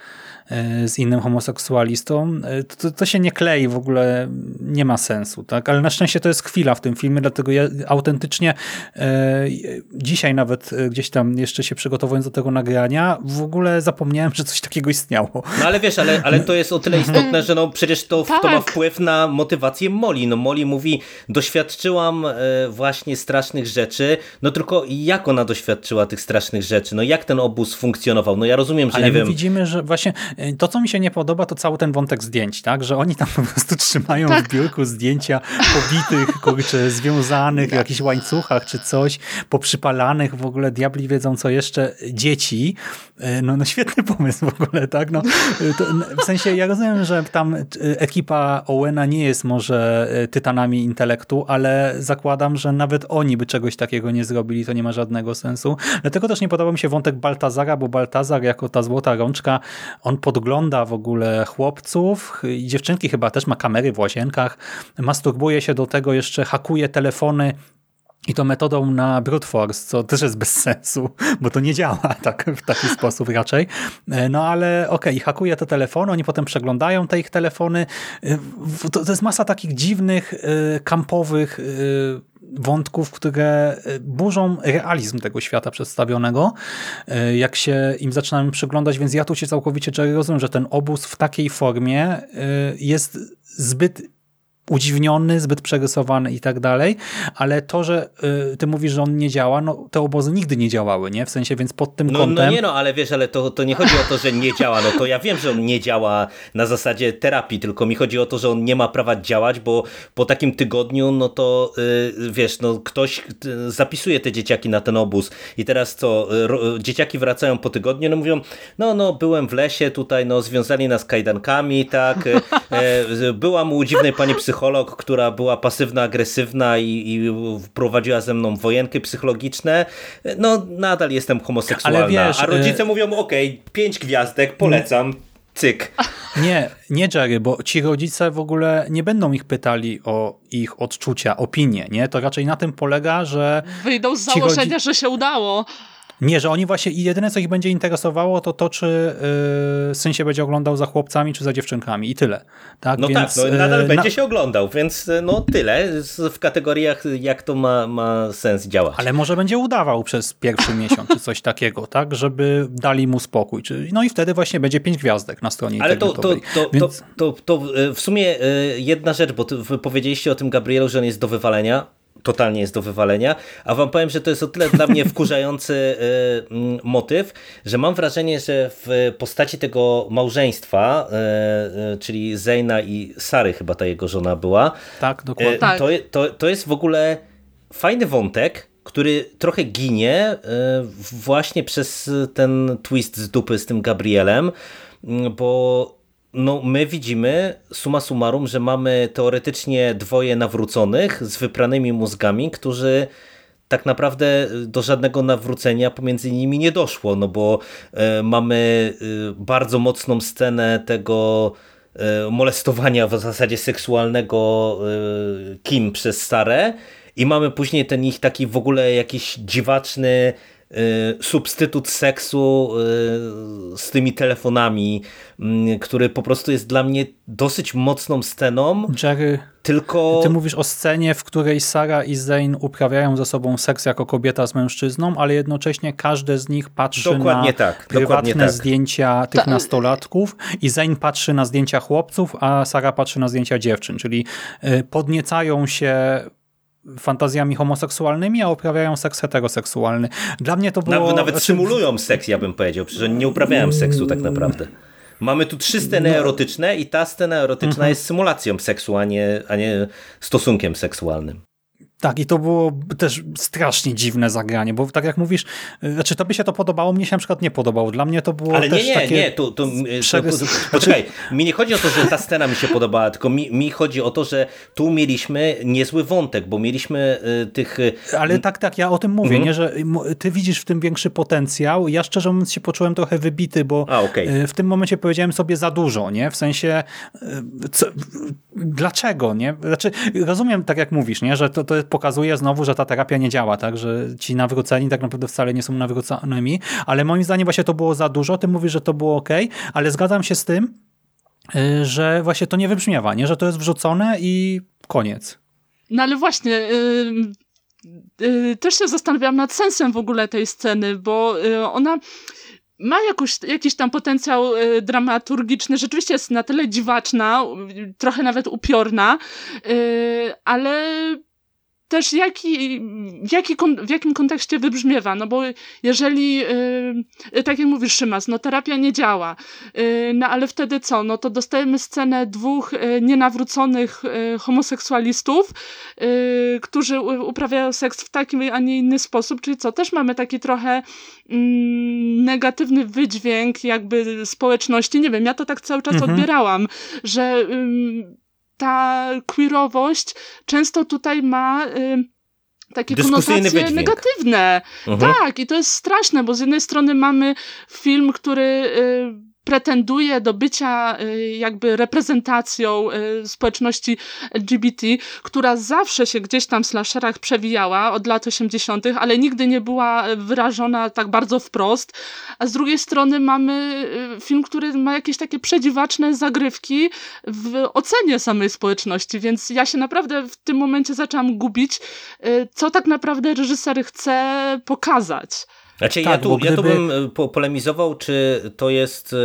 z innym homoseksualistą, e, to, to się nie klei w ogóle, nie ma sensu, tak? Ale na szczęście to jest chwila w tym filmie, dlatego ja autentycznie e, dzisiaj nawet e, gdzieś tam jeszcze się przygotowując do tego nagrania, w ogóle zapomniałem, że coś takiego istniało. No ale wiesz, ale, ale to jest o tyle istotne, że no przecież to, to ma Tak. wpływ na motywację Molly. No Molly mówi, doświadczyłam e, właśnie strasznych rzeczy, no tylko jak ona doświadczyła tych strasznych rzeczy? No jak ten obóz funkcjonował? No ja rozumiem, że Ale nie my wiem... widzimy, że właśnie e, to, co mi się nie podoba, to cały ten wątek zdjęć, tak? Że oni tam po prostu trzymają Tak. w biurku zdjęcia pobitych, kurczę, związanych w jakichś łańcuchach czy coś, poprzypalanych w ogóle, diabli wiedzą co jeszcze, dzieci. E, No, no świetny pomysł w ogóle, tak? No, to, w sensie ja rozumiem, że tam ekipa Owena nie jest może tytanami intelektu, ale zakładam, że nawet oni by czegoś takiego nie zrobili, to nie ma żadnego sensu. Dlatego też nie podoba mi się wątek Baltazara, bo Baltazar jako ta złota rączka, on podgląda w ogóle chłopców i dziewczynki chyba też ma kamery w łazienkach, masturbuje się do tego, jeszcze hakuje telefony i to metodą na brute force, co też jest bez sensu, bo to nie działa [LAUGHS] tak, w taki sposób raczej. E, No ale okej, hakuje te telefony, oni potem przeglądają te ich telefony. E, To, to jest masa takich dziwnych, e, kampowych wątków, które burzą realizm tego świata przedstawionego, jak się im zaczynamy przyglądać, więc ja tu się całkowicie Jerry rozumiem, że ten obóz w takiej formie jest zbyt udziwniony, zbyt przerysowany i tak dalej, ale to, że y, ty mówisz, że on nie działa, no te obozy nigdy nie działały, nie? W sensie, więc pod tym no, kątem... No nie no, ale wiesz, ale to, to nie chodzi o to, że nie działa, no to ja wiem, że on nie działa na zasadzie terapii, tylko mi chodzi o to, że on nie ma prawa działać, bo po takim tygodniu, no to yy, wiesz, no ktoś y, zapisuje te dzieciaki na ten obóz i teraz co, y, dzieciaki wracają po tygodniu, no mówią, no, no, byłem w lesie tutaj, no, związali nas kajdankami, tak, y, byłam u dziwnej pani psycholog, która była pasywna, agresywna i, i prowadziła ze mną wojenki psychologiczne, no, nadal jestem homoseksualna, wiesz, a rodzice mówią, okej, okay, pięć gwiazdek, polecam, cyk. Nie, nie Jerry, bo ci rodzice w ogóle nie będą ich pytali o ich odczucia, opinie, nie? To raczej na tym polega, że... Wyjdą z założenia, rodzi... że się udało. Nie, że oni właśnie i jedyne co ich będzie interesowało to to, czy yy, syn się będzie oglądał za chłopcami czy za dziewczynkami i tyle. Tak? No więc, tak, no, nadal yy, będzie na... się oglądał, więc y, no tyle w kategoriach jak to ma, ma sens działać. Ale może będzie udawał przez pierwszy miesiąc czy coś takiego, tak, żeby dali mu spokój. Czy, no i wtedy właśnie będzie pięć gwiazdek na stronie Ale to, to, to, więc... to, to, to w sumie y, jedna rzecz, bo powiedzieliście o tym Gabrielu, że on jest do wywalenia totalnie jest do wywalenia, a wam powiem, że to jest o tyle dla mnie wkurzający [LAUGHS] y, motyw, że mam wrażenie, że w postaci tego małżeństwa, y, y, czyli Zeyna i Sary chyba ta jego żona była, tak, dokładnie. Tak. To, to, to jest w ogóle fajny wątek, który trochę ginie właśnie przez ten twist z dupy z tym Gabrielem, bo no my widzimy suma summarum, że mamy teoretycznie dwoje nawróconych z wypranymi mózgami, którzy tak naprawdę do żadnego nawrócenia pomiędzy nimi nie doszło, no bo e, mamy e, bardzo mocną scenę tego e, molestowania w zasadzie seksualnego Kim przez Sarę i mamy później ten ich taki w ogóle jakiś dziwaczny Y, substytut seksu y, z tymi telefonami, mm, który po prostu jest dla mnie dosyć mocną sceną. Jerry, tylko... ty mówisz o scenie, w której Sara i Zane uprawiają ze sobą seks jako kobieta z mężczyzną, ale jednocześnie każdy z nich patrzy dokładnie na tak, prywatne tak. zdjęcia tych Ta... nastolatków i Zane patrzy na zdjęcia chłopców, a Sara patrzy na zdjęcia dziewczyn, czyli y, podniecają się fantazjami homoseksualnymi, a uprawiają seks heteroseksualny. Dla mnie to było... Nawet, nawet znaczy... symulują seks, ja bym powiedział, że nie uprawiają seksu tak naprawdę. Mamy tu trzy sceny no. erotyczne i ta scena erotyczna mhm. jest symulacją seksu, a nie, a nie stosunkiem seksualnym. Tak, i to było też strasznie dziwne zagranie, bo tak jak mówisz, y, znaczy to by się to podobało, mnie się na przykład nie podobało. Dla mnie to było Ale też nie, nie, takie... nie, to, przegryz... to, to, poczekaj, mi nie chodzi o to, że ta scena mi się podobała, tylko mi, mi chodzi o to, że tu mieliśmy niezły wątek, bo mieliśmy y, tych... Y, Ale tak, tak, ja o tym mówię, mhm. nie, że ty widzisz w tym większy potencjał. Ja szczerze mówiąc się poczułem trochę wybity, bo A, okay. w tym momencie powiedziałem sobie za dużo, nie? W sensie co, dlaczego, nie? Znaczy, rozumiem, tak jak mówisz, nie? Że to, to pokazuje znowu, że ta terapia nie działa, tak? Że ci nawróceni tak naprawdę wcale nie są nawróconymi, ale moim zdaniem właśnie to było za dużo. Ty mówisz, że to było ok, ale zgadzam się z tym, y, że właśnie to nie wybrzmiewa, nie? Że to jest wrzucone i koniec. No ale właśnie... Yy, też się zastanawiałam nad sensem w ogóle tej sceny, bo yy, ona ma jakoś, jakiś tam potencjał y, dramaturgiczny, rzeczywiście jest na tyle dziwaczna, y, trochę nawet upiorna, y, ale też jaki, w, jaki, w jakim kontekście wybrzmiewa, no bo jeżeli, yy, tak jak mówisz Szymas, no terapia nie działa, yy, no ale wtedy co, no to dostajemy scenę dwóch yy, nienawróconych yy, homoseksualistów, yy, którzy uprawiają seks w taki, a nie inny sposób, czyli co, też mamy taki trochę yy, negatywny wydźwięk jakby społeczności, nie wiem, ja to tak cały czas mhm. odbierałam, że ta queerowość często tutaj ma y, takie konotacje wydźwięk. negatywne. Mhm. Tak, i to jest straszne, bo z jednej strony mamy film, który y, pretenduje do bycia y, jakby reprezentacją y, społeczności LGBT, która zawsze się gdzieś tam w slasherach przewijała od lat 80., ale nigdy nie była wyrażona tak bardzo wprost. A z drugiej strony mamy y, film, który ma jakieś takie przedziwaczne zagrywki w ocenie samej społeczności, więc ja się naprawdę w tym momencie zaczęłam gubić, co tak naprawdę reżyser chce pokazać. Znaczy, tak, ja, tu, gdyby... ja tu bym e, po, polemizował, czy to jest y,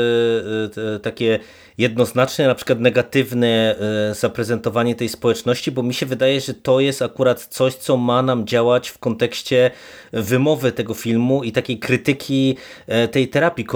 y, takie jednoznaczne, na przykład negatywne e, zaprezentowanie tej społeczności, bo mi się wydaje, że to jest akurat coś, co ma nam działać w kontekście wymowy tego filmu i takiej krytyki e, tej terapii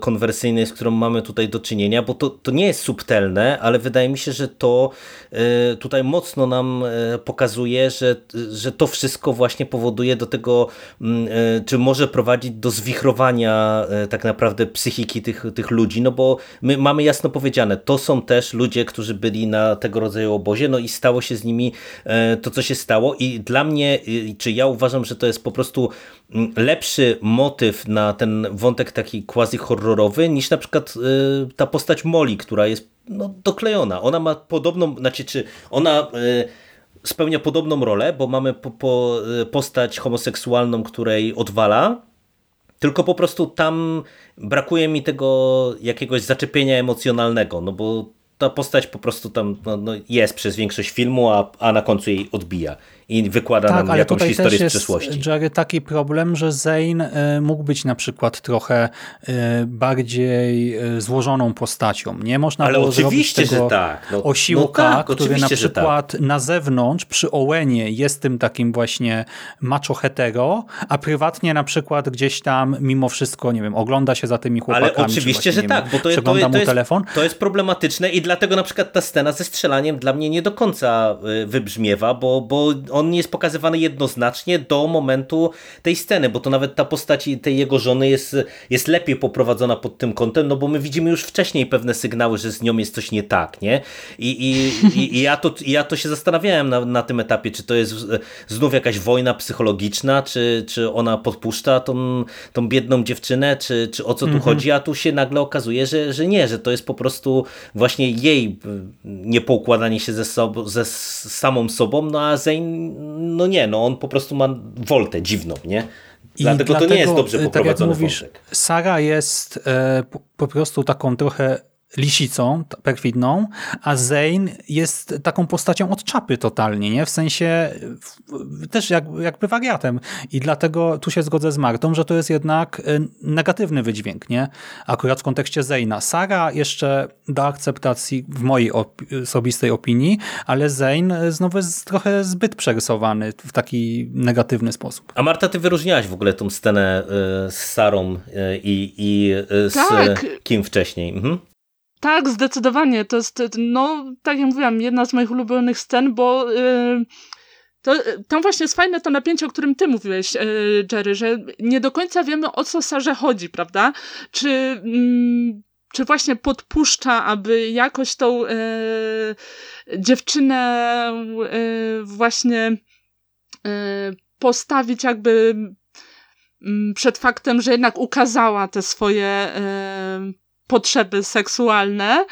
konwersyjnej, z którą mamy tutaj do czynienia, bo to, to nie jest subtelne, ale wydaje mi się, że to e, tutaj mocno nam pokazuje, że, że to wszystko właśnie powoduje do tego, mm, czy może prowadzić do zwichrowania tak naprawdę psychiki tych, tych ludzi, no bo my mamy jasno jasno powiedziane, to są też ludzie, którzy byli na tego rodzaju obozie, no i stało się z nimi e, to, co się stało i dla mnie, czy ja uważam, że to jest po prostu mm, lepszy motyw na ten wątek taki quasi-horrorowy niż na przykład e, ta postać Molly, która jest no, doklejona. Ona ma podobną, znaczy czy ona e, spełnia podobną rolę, bo mamy po, po postać homoseksualną, której odwala, tylko po prostu tam brakuje mi tego jakiegoś zaczepienia emocjonalnego, no bo ta postać po prostu tam no, no jest przez większość filmu, a, a na końcu jej odbija i wykłada tak, nam jakąś historię z przeszłości. Jest, Jerry, taki problem, że Zane e, mógł być na przykład trochę e, bardziej e, złożoną postacią. Nie można ale było oczywiście, zrobić tego że tak. no, osiłka, no tak, który na przykład tak. na zewnątrz przy Owenie jest tym takim właśnie macho hetero, a prywatnie na przykład gdzieś tam mimo wszystko, nie wiem, ogląda się za tymi chłopakami. Ale oczywiście, że tak, bo to, to, to, jest, telefon. to jest problematyczne i dlatego na przykład ta scena ze strzelaniem dla mnie nie do końca wybrzmiewa, bo, bo on nie jest pokazywany jednoznacznie do momentu tej sceny, bo to nawet ta postać tej jego żony jest, jest lepiej poprowadzona pod tym kątem, no bo my widzimy już wcześniej pewne sygnały, że z nią jest coś nie tak, nie? I, i, i ja, to, ja to się zastanawiałem na, na tym etapie, czy to jest znów jakaś wojna psychologiczna, czy, czy ona podpuszcza tą, tą biedną dziewczynę, czy, czy o co tu mhm. chodzi, a tu się nagle okazuje, że, że nie, że to jest po prostu właśnie jej niepoukładanie się ze, sobą, ze samą sobą, no a Zane no nie, no on po prostu ma woltę dziwną, nie? Dlatego, dlatego to nie jest dobrze poprowadzony tak jak mówisz, wątek. Sara jest e, po, po prostu taką trochę lisicą perfidną, a Zane jest taką postacią od czapy totalnie, nie? W sensie też jak, jakby wariatem. I dlatego tu się zgodzę z Martą, że to jest jednak y, negatywny wydźwięk, nie? Akurat w kontekście Zane'a. Sara jeszcze do akceptacji w mojej osobistej opinii, ale Zane znowu jest trochę zbyt przerysowany w taki negatywny sposób. A Marta, ty wyróżniałaś w ogóle tą scenę y, z Sarą y, i, i z tak. kim wcześniej. Mhm. Tak, zdecydowanie. To jest, no, tak jak mówiłam, jedna z moich ulubionych scen, bo yy, to, tam właśnie jest fajne to napięcie, o którym ty mówiłeś, yy, Jerry, że nie do końca wiemy, o co Sarze chodzi, prawda? Czy, yy, czy właśnie podpuszcza, aby jakoś tą yy, dziewczynę yy, właśnie yy, postawić jakby mm, przed faktem, że jednak ukazała te swoje potrzeby seksualne,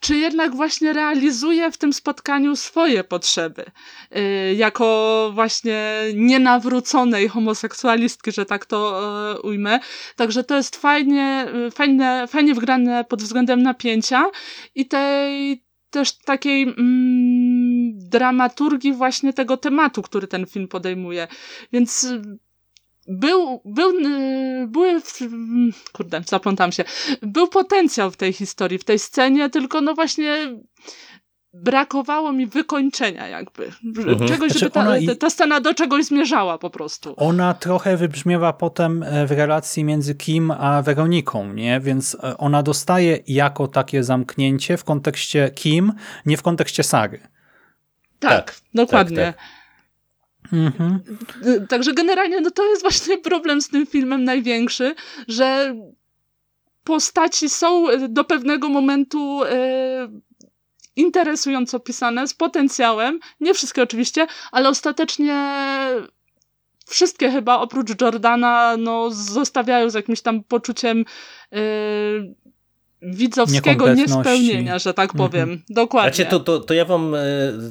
czy jednak właśnie realizuje w tym spotkaniu swoje potrzeby, yy, jako właśnie nienawróconej homoseksualistki, że tak to yy, ujmę. Także to jest fajnie, yy, fajne, fajnie wgrane pod względem napięcia i tej też takiej mm, dramaturgii właśnie tego tematu, który ten film podejmuje. Więc był, był, były, kurde, zaplątam się, był potencjał w tej historii, w tej scenie, tylko no właśnie brakowało mi wykończenia jakby. Mhm. Czegoś, znaczy żeby ta, i... ta scena do czegoś zmierzała po prostu. Ona trochę wybrzmiewa potem e, w relacji między Kim a Weroniką, nie? Więc e, ona dostaje jako takie zamknięcie w kontekście Kim, nie w kontekście Sary. Tak, tak dokładnie. Tak, tak. Mhm. Także generalnie no to jest właśnie problem z tym filmem największy, że postaci są do pewnego momentu e, interesująco pisane, z potencjałem, nie wszystkie oczywiście, ale ostatecznie wszystkie chyba oprócz Jordana no, zostawiają z jakimś tam poczuciem e, widzowskiego niespełnienia, że tak mhm. powiem. Dokładnie. Znaczy, to, to, to ja wam e,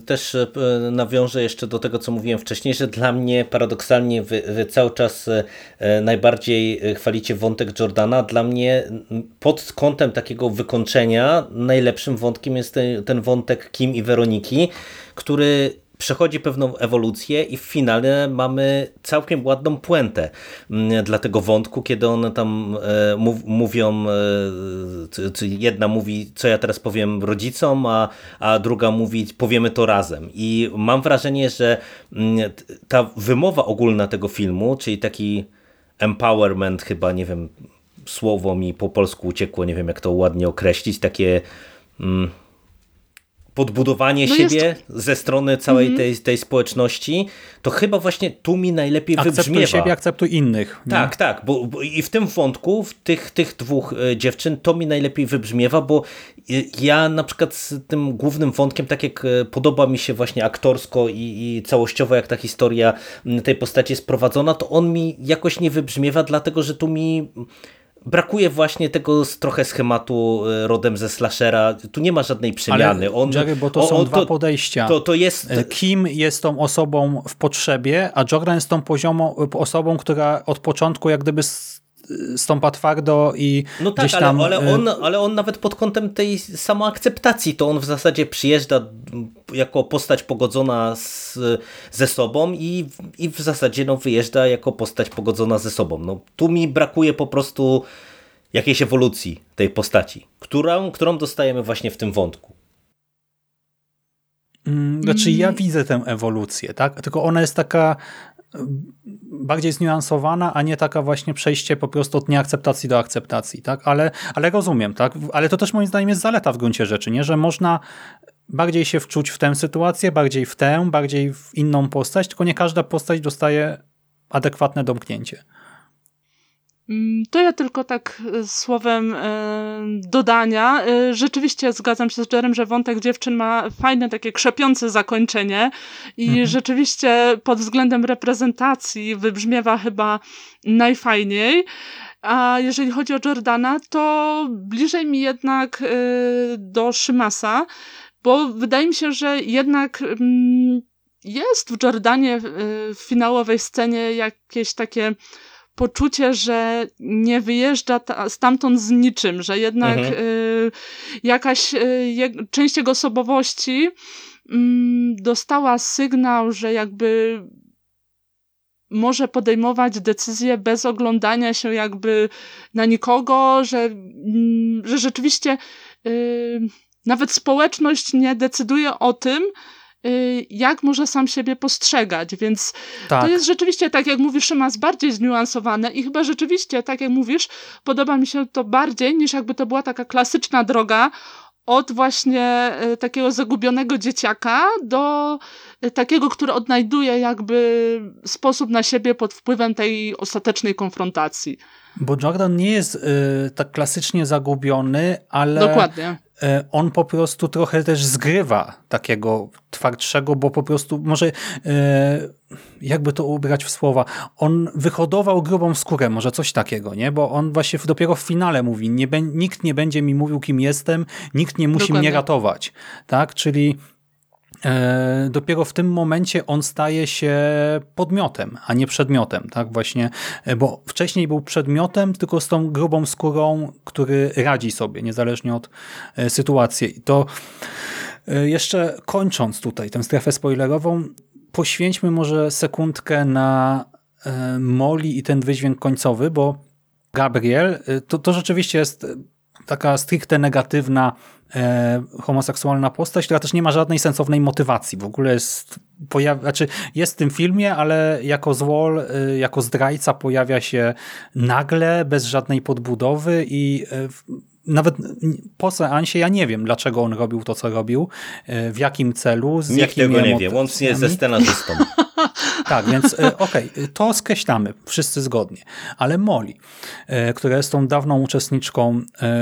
też e, nawiążę jeszcze do tego, co mówiłem wcześniej, że dla mnie paradoksalnie wy, wy cały czas e, najbardziej chwalicie wątek Jordana. Dla mnie pod kątem takiego wykończenia najlepszym wątkiem jest ten, ten wątek Kim i Weroniki, który przechodzi pewną ewolucję i w finale mamy całkiem ładną puentę mm, dla tego wątku, kiedy one tam e, mów, mówią, e, jedna mówi, co ja teraz powiem rodzicom, a, a druga mówi, powiemy to razem. I mam wrażenie, że mm, ta wymowa ogólna tego filmu, czyli taki empowerment chyba, nie wiem, słowo mi po polsku uciekło, nie wiem jak to ładnie określić, takie... Mm, podbudowanie no siebie jest... ze strony całej mm -hmm. tej, tej społeczności, to chyba właśnie tu mi najlepiej akceptuj wybrzmiewa. Akceptuj siebie, akceptuj innych. Nie? Tak, tak, bo, bo, i w tym wątku, w tych, tych dwóch e, dziewczyn, to mi najlepiej wybrzmiewa, bo e, ja na przykład z tym głównym wątkiem, tak jak e, podoba mi się właśnie aktorsko i, i całościowo, jak ta historia tej postaci jest prowadzona, to on mi jakoś nie wybrzmiewa, dlatego że tu mi brakuje właśnie tego trochę schematu e, rodem ze slashera. Tu nie ma żadnej przemiany. Ale, on, Jerry, bo to on, są on, dwa to, podejścia. To, to jest... E, Kim jest tą osobą w potrzebie, a Jordan jest tą poziomą, osobą, która od początku jak gdyby stąpa twardo i No tak, gdzieś tam... ale, ale, on, ale on nawet pod kątem tej samoakceptacji, to on w zasadzie przyjeżdża jako postać pogodzona z, ze sobą i, i w zasadzie no, wyjeżdża jako postać pogodzona ze sobą. No, tu mi brakuje po prostu jakiejś ewolucji tej postaci, którą, którą dostajemy właśnie w tym wątku. Mm, znaczy ja widzę tę ewolucję, tak? Tylko ona jest taka bardziej zniuansowana, a nie taka właśnie przejście po prostu od nieakceptacji do akceptacji, tak? Ale, ale rozumiem, tak? Ale to też moim zdaniem jest zaleta w gruncie rzeczy, nie? Że można bardziej się wczuć w tę sytuację, bardziej w tę, bardziej w inną postać, tylko nie każda postać dostaje adekwatne domknięcie. Mm, to ja tylko tak e, słowem e, dodania. E, rzeczywiście zgadzam się z Jerem, że wątek dziewczyn ma fajne, takie krzepiące zakończenie i mhm. rzeczywiście pod względem reprezentacji wybrzmiewa chyba najfajniej. A jeżeli chodzi o Jordana, to bliżej mi jednak do Szymasa, bo wydaje mi się, że jednak mm, jest w Jordanie w finałowej scenie jakieś takie poczucie, że nie wyjeżdża ta, stamtąd z niczym, że jednak mhm. y, jakaś y, je, część jego osobowości y, dostała sygnał, że jakby może podejmować decyzje bez oglądania się jakby na nikogo, że, mm, że rzeczywiście y, nawet społeczność nie decyduje o tym, jak może sam siebie postrzegać, więc tak. to jest rzeczywiście, tak jak mówisz, Szymas, bardziej zniuansowane i chyba rzeczywiście, tak jak mówisz, podoba mi się to bardziej niż jakby to była taka klasyczna droga od właśnie y, takiego zagubionego dzieciaka do y, takiego, który odnajduje jakby sposób na siebie pod wpływem tej ostatecznej konfrontacji. Bo Jordan nie jest y, tak klasycznie zagubiony, ale Dokładnie. E, on po prostu trochę też zgrywa takiego twardszego, bo po prostu może e, jakby to ubrać w słowa, on wyhodował grubą skórę, może coś takiego, nie? Bo on właśnie dopiero w finale mówi, nie, nikt nie będzie mi mówił, kim jestem, nikt nie musi Dokładnie. mnie ratować, tak? Czyli dopiero w tym momencie on staje się podmiotem, a nie przedmiotem, tak właśnie, e, bo wcześniej był przedmiotem, tylko z tą grubą skórą, który radzi sobie, niezależnie od e, sytuacji. I to jeszcze kończąc tutaj tę strefę spoilerową, poświęćmy może sekundkę na Moli i ten wydźwięk końcowy, bo Gabriel, to, to rzeczywiście jest taka stricte negatywna e, homoseksualna postać, która też nie ma żadnej sensownej motywacji. W ogóle jest, pojawia, znaczy jest w tym filmie, ale jako złol, e, jako zdrajca pojawia się nagle, bez żadnej podbudowy i e, nawet po seansie ja nie wiem, dlaczego on robił to, co robił, e, w jakim celu, z Nikt tego nie wie, łącznie ze scenarzystą. [LAUGHS] tak, więc e, okej, okay, to skreślamy, wszyscy zgodnie. Ale Molly, e, która jest tą dawną uczestniczką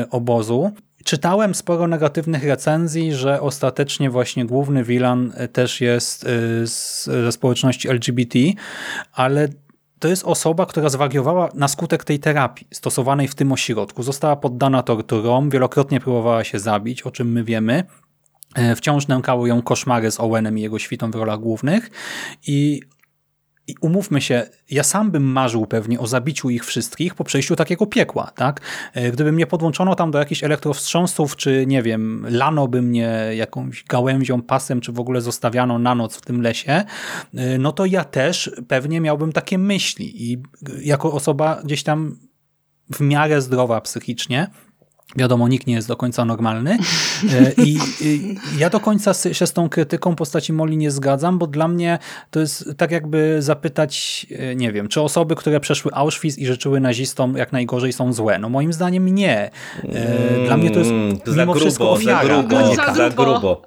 obozu, Czytałem sporo negatywnych recenzji, że ostatecznie właśnie główny Wilan też jest ze społeczności LGBT, ale to jest osoba, która zwariowała na skutek tej terapii stosowanej w tym ośrodku. Została poddana torturom, wielokrotnie próbowała się zabić, o czym my wiemy. E, wciąż nękały ją koszmary z Owenem i jego świtą w rolach głównych i i umówmy się, ja sam bym marzył pewnie o zabiciu ich wszystkich po przejściu takiego piekła, tak? E, gdyby mnie podłączono tam do jakichś elektrowstrząsów, czy nie wiem, lano by mnie jakąś gałęzią, pasem, czy w ogóle zostawiano na noc w tym lesie, e, no to ja też pewnie miałbym takie myśli i jako osoba gdzieś tam w miarę zdrowa psychicznie, Wiadomo, nikt nie jest do końca normalny e, i ja do końca się z tą krytyką postaci Moli nie zgadzam, bo dla mnie to jest tak jakby zapytać, e, nie wiem, czy osoby, które przeszły Auschwitz i życzyły nazistom jak najgorzej są złe. No moim zdaniem nie. E, dla mnie to jest Mm, mimo za grubo, wszystko ofiara. Za grubo, nie Za grubo.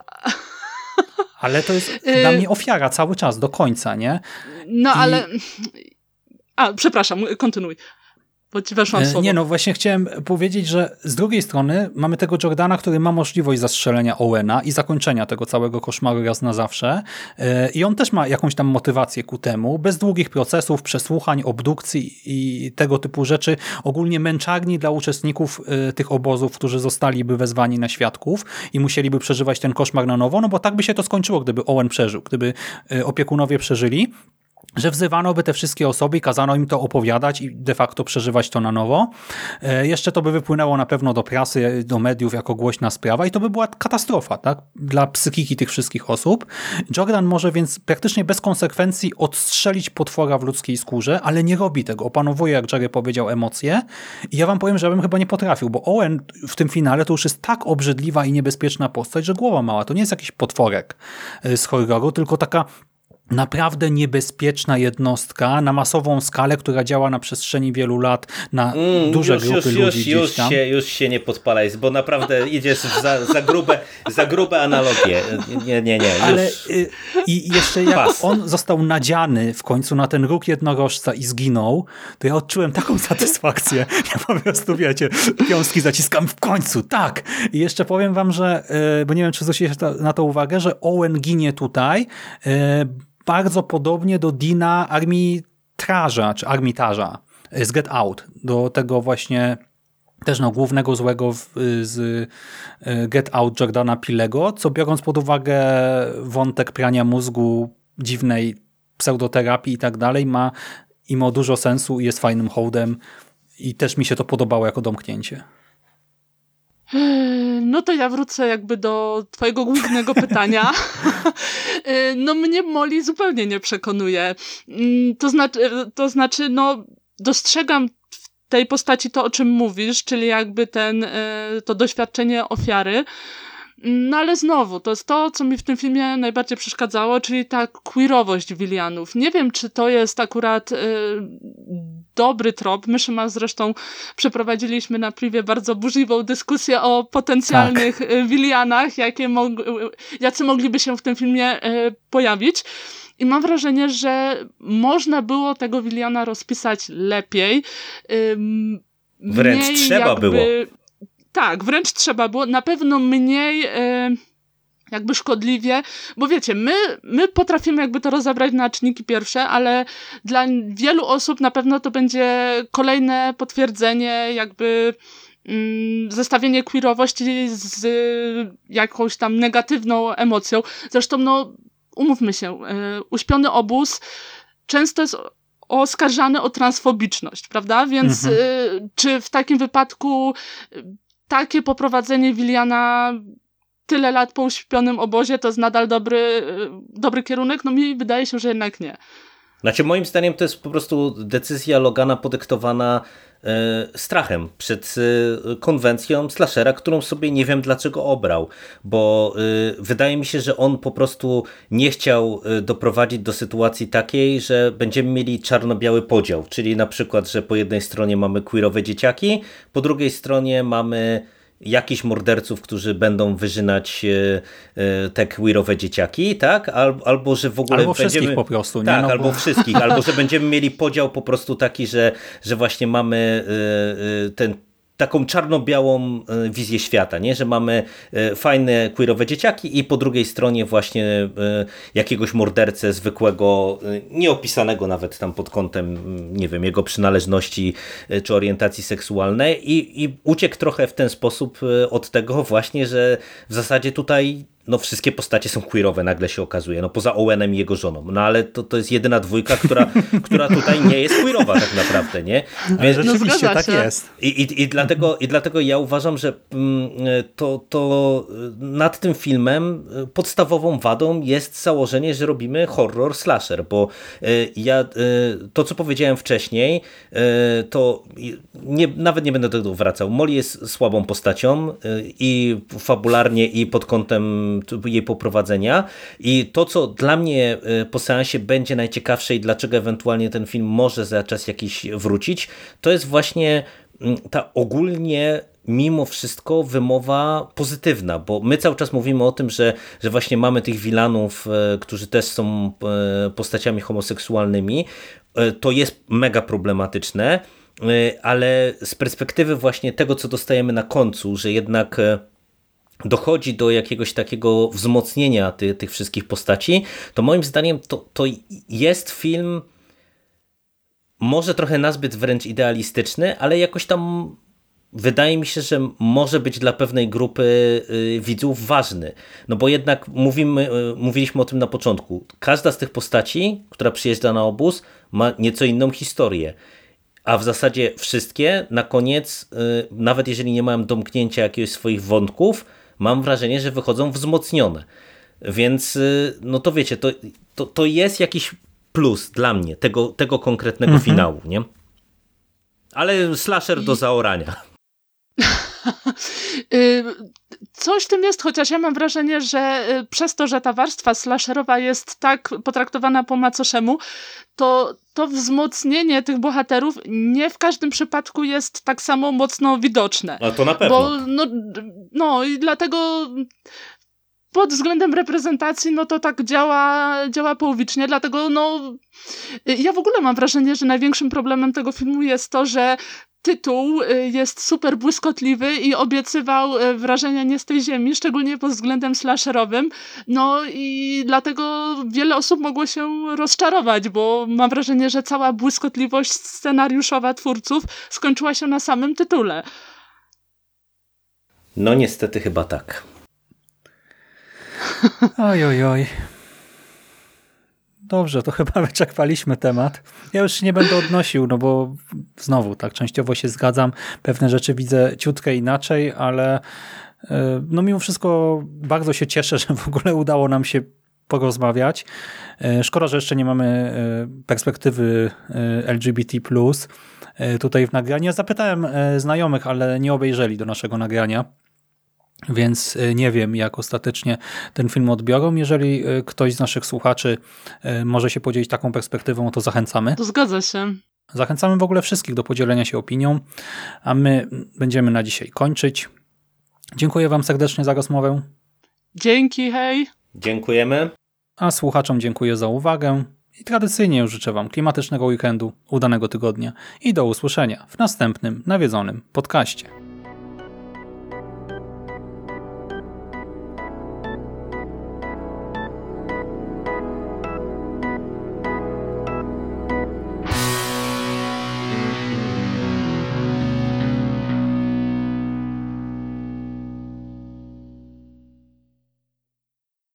Ale to jest Y- dla mnie ofiara cały czas, do końca, nie? No I- ale... A, przepraszam, kontynuuj. Bo ci weszłam E, słowo. Nie no, właśnie chciałem powiedzieć, że z drugiej strony mamy tego Jordana, który ma możliwość zastrzelenia Owena i zakończenia tego całego koszmaru raz na zawsze. E, i on też ma jakąś tam motywację ku temu, bez długich procesów, przesłuchań, obdukcji i tego typu rzeczy, ogólnie męczarni dla uczestników e, tych obozów, którzy zostaliby wezwani na świadków i musieliby przeżywać ten koszmar na nowo, no bo tak by się to skończyło, gdyby Owen przeżył, gdyby opiekunowie przeżyli, że wzywano by te wszystkie osoby i kazano im to opowiadać i de facto przeżywać to na nowo. E, Jeszcze to by wypłynęło na pewno do prasy, do mediów jako głośna sprawa i to by była katastrofa tak? dla psychiki tych wszystkich osób. Jordan może więc praktycznie bez konsekwencji odstrzelić potwora w ludzkiej skórze, ale nie robi tego. Opanowuje, jak Jerry powiedział, emocje i ja wam powiem, że ja bym chyba nie potrafił, bo Owen w tym finale to już jest tak obrzydliwa i niebezpieczna postać, że głowa mała. To nie jest jakiś potworek e, z horroru, tylko taka naprawdę niebezpieczna jednostka na masową skalę, która działa na przestrzeni wielu lat na Mm, duże już, grupy już, ludzi już, już. Się, już się nie podpalaj, bo naprawdę idziesz za, za, grube, za grube analogie. Nie, nie, nie. Już. Ale y, i jeszcze jak Pas. on został nadziany w końcu na ten róg jednorożca i zginął, to ja odczułem taką [LAUGHS] satysfakcję. Ja po prostu, wiecie, piąski zaciskam w końcu, tak. I jeszcze powiem wam, że, y, bo nie wiem, czy zwróciliście na to uwagę, że Owen ginie tutaj y, bardzo podobnie do Dina Armitraża, czy Armitarza z Get Out, do tego właśnie też no, głównego złego w, z y, Get Out Jordana Pilego, co biorąc pod uwagę wątek prania mózgu, dziwnej pseudoterapii i tak dalej, ma i ma dużo sensu i jest fajnym hołdem i też mi się to podobało jako domknięcie. Eee, No to ja wrócę jakby do twojego głównego [LAUGHS] pytania. Eee, No mnie Molly zupełnie nie przekonuje. Mm, To znaczy, to znaczy no dostrzegam w tej postaci to, o czym mówisz, czyli jakby ten, e, to doświadczenie ofiary. No ale znowu, to jest to, co mi w tym filmie najbardziej przeszkadzało, czyli ta queerowość Willianów. Nie wiem, czy to jest akurat e, dobry trop. My Szyma zresztą przeprowadziliśmy na privie bardzo burzliwą dyskusję o potencjalnych tak. Willianach, jakie mog jacy mogliby się w tym filmie e, pojawić. I mam wrażenie, że można było tego Williana rozpisać lepiej. Ym, Wręcz trzeba jakby... było. Tak, wręcz trzeba było. Na pewno mniej e, jakby szkodliwie, bo wiecie, my, my potrafimy jakby to rozebrać na czynniki pierwsze, ale dla wielu osób na pewno to będzie kolejne potwierdzenie jakby mm, zestawienie queerowości z jakąś tam negatywną emocją. Zresztą no umówmy się, e, uśpiony obóz często jest oskarżany o transfobiczność, prawda? Więc Mhm. e, czy w takim wypadku e, takie poprowadzenie Williana tyle lat po uśpionym obozie to jest nadal dobry, e, dobry kierunek? No mi wydaje się, że jednak nie. Znaczy moim zdaniem to jest po prostu decyzja Logana podyktowana e, strachem przed e, konwencją slashera, którą sobie nie wiem dlaczego obrał, bo wydaje mi się, że on po prostu nie chciał doprowadzić do sytuacji takiej, że będziemy mieli czarno-biały podział, czyli na przykład, że po jednej stronie mamy queerowe dzieciaki, po drugiej stronie mamy jakichś morderców, którzy będą wyżynać e, e, te queerowe dzieciaki, tak? Albo, albo że w ogóle Albo będziemy... wszystkich po prostu, nie? Tak, No albo bo- wszystkich, albo że będziemy mieli podział po prostu taki, że, że właśnie mamy e, ten taką czarno-białą e, wizję świata, nie? że mamy e, fajne queerowe dzieciaki i po drugiej stronie właśnie e, jakiegoś mordercę zwykłego, nieopisanego nawet tam pod kątem, mm, nie wiem, jego przynależności czy orientacji seksualnej i, i uciekł trochę w ten sposób od tego właśnie, że w zasadzie tutaj no wszystkie postacie są queerowe, nagle się okazuje, no poza Owenem i jego żoną, no ale to, to jest jedyna dwójka, która, [LAUGHS] która tutaj nie jest queerowa tak naprawdę, nie? Więc, rzeczywiście no, tak jest. I, i, i, dlatego, I dlatego ja uważam, że mm, to, to nad tym filmem podstawową wadą jest założenie, że robimy horror slasher, bo ja to, co powiedziałem wcześniej, to nie, nawet nie będę do tego wracał. Molly jest słabą postacią i fabularnie, i pod kątem jej poprowadzenia i to, co dla mnie e, po seansie będzie najciekawsze i dlaczego ewentualnie ten film może za czas jakiś wrócić, to jest właśnie mm, ta ogólnie mimo wszystko wymowa pozytywna, bo my cały czas mówimy o tym, że, że właśnie mamy tych wilanów, e, którzy też są e, postaciami homoseksualnymi. To jest mega problematyczne, ale z perspektywy właśnie tego, co dostajemy na końcu, że jednak dochodzi do jakiegoś takiego wzmocnienia ty, tych wszystkich postaci, to moim zdaniem to, to jest film może trochę nazbyt wręcz idealistyczny, ale jakoś tam wydaje mi się, że może być dla pewnej grupy y, widzów ważny. No bo jednak mówimy, y, mówiliśmy o tym na początku. Każda z tych postaci, która przyjeżdża na obóz, ma nieco inną historię. A w zasadzie wszystkie na koniec, y, nawet jeżeli nie mają domknięcia jakiegoś swoich wątków, mam wrażenie, że wychodzą wzmocnione. Więc y, no to wiecie, to, to, to jest jakiś plus dla mnie tego, tego konkretnego mhm. finału, nie? Ale slasher do zaorania. [LAUGHS] [LAUGHS] Coś w tym jest, chociaż ja mam wrażenie, że y, przez to, że ta warstwa slasherowa jest tak potraktowana po macoszemu, to to wzmocnienie tych bohaterów nie w każdym przypadku jest tak samo mocno widoczne. No to na pewno. Bo, no, no i dlatego pod względem reprezentacji, no to tak działa, działa połowicznie, dlatego no ja w ogóle mam wrażenie, że największym problemem tego filmu jest to, że tytuł y, jest super błyskotliwy i obiecywał y, wrażenia nie z tej ziemi, szczególnie pod względem slasherowym. No i dlatego wiele osób mogło się rozczarować, bo mam wrażenie, że cała błyskotliwość scenariuszowa twórców skończyła się na samym tytule. No niestety chyba tak. Oj, oj, oj. Dobrze, to chyba [LAUGHS] wyczerpaliśmy temat. Ja już nie będę odnosił, no bo znowu tak częściowo się zgadzam. Pewne rzeczy widzę ciutkę inaczej, ale e, no mimo wszystko bardzo się cieszę, [LAUGHS] że w ogóle udało nam się porozmawiać. E, szkoda, że jeszcze nie mamy e, perspektywy LGBT+. Tutaj w nagraniu. Zapytałem znajomych, ale nie obejrzeli do naszego nagrania. Więc e, nie wiem, jak ostatecznie ten film odbiorą. Jeżeli e, ktoś z naszych słuchaczy e, może się podzielić taką perspektywą, to zachęcamy. To zgadza się. Zachęcamy w ogóle wszystkich do podzielenia się opinią, a my będziemy na dzisiaj kończyć. Dziękuję Wam serdecznie za rozmowę. Dzięki, hej. Dziękujemy. A słuchaczom dziękuję za uwagę i tradycyjnie już życzę Wam klimatycznego weekendu, udanego tygodnia i do usłyszenia w następnym nawiedzonym podcaście.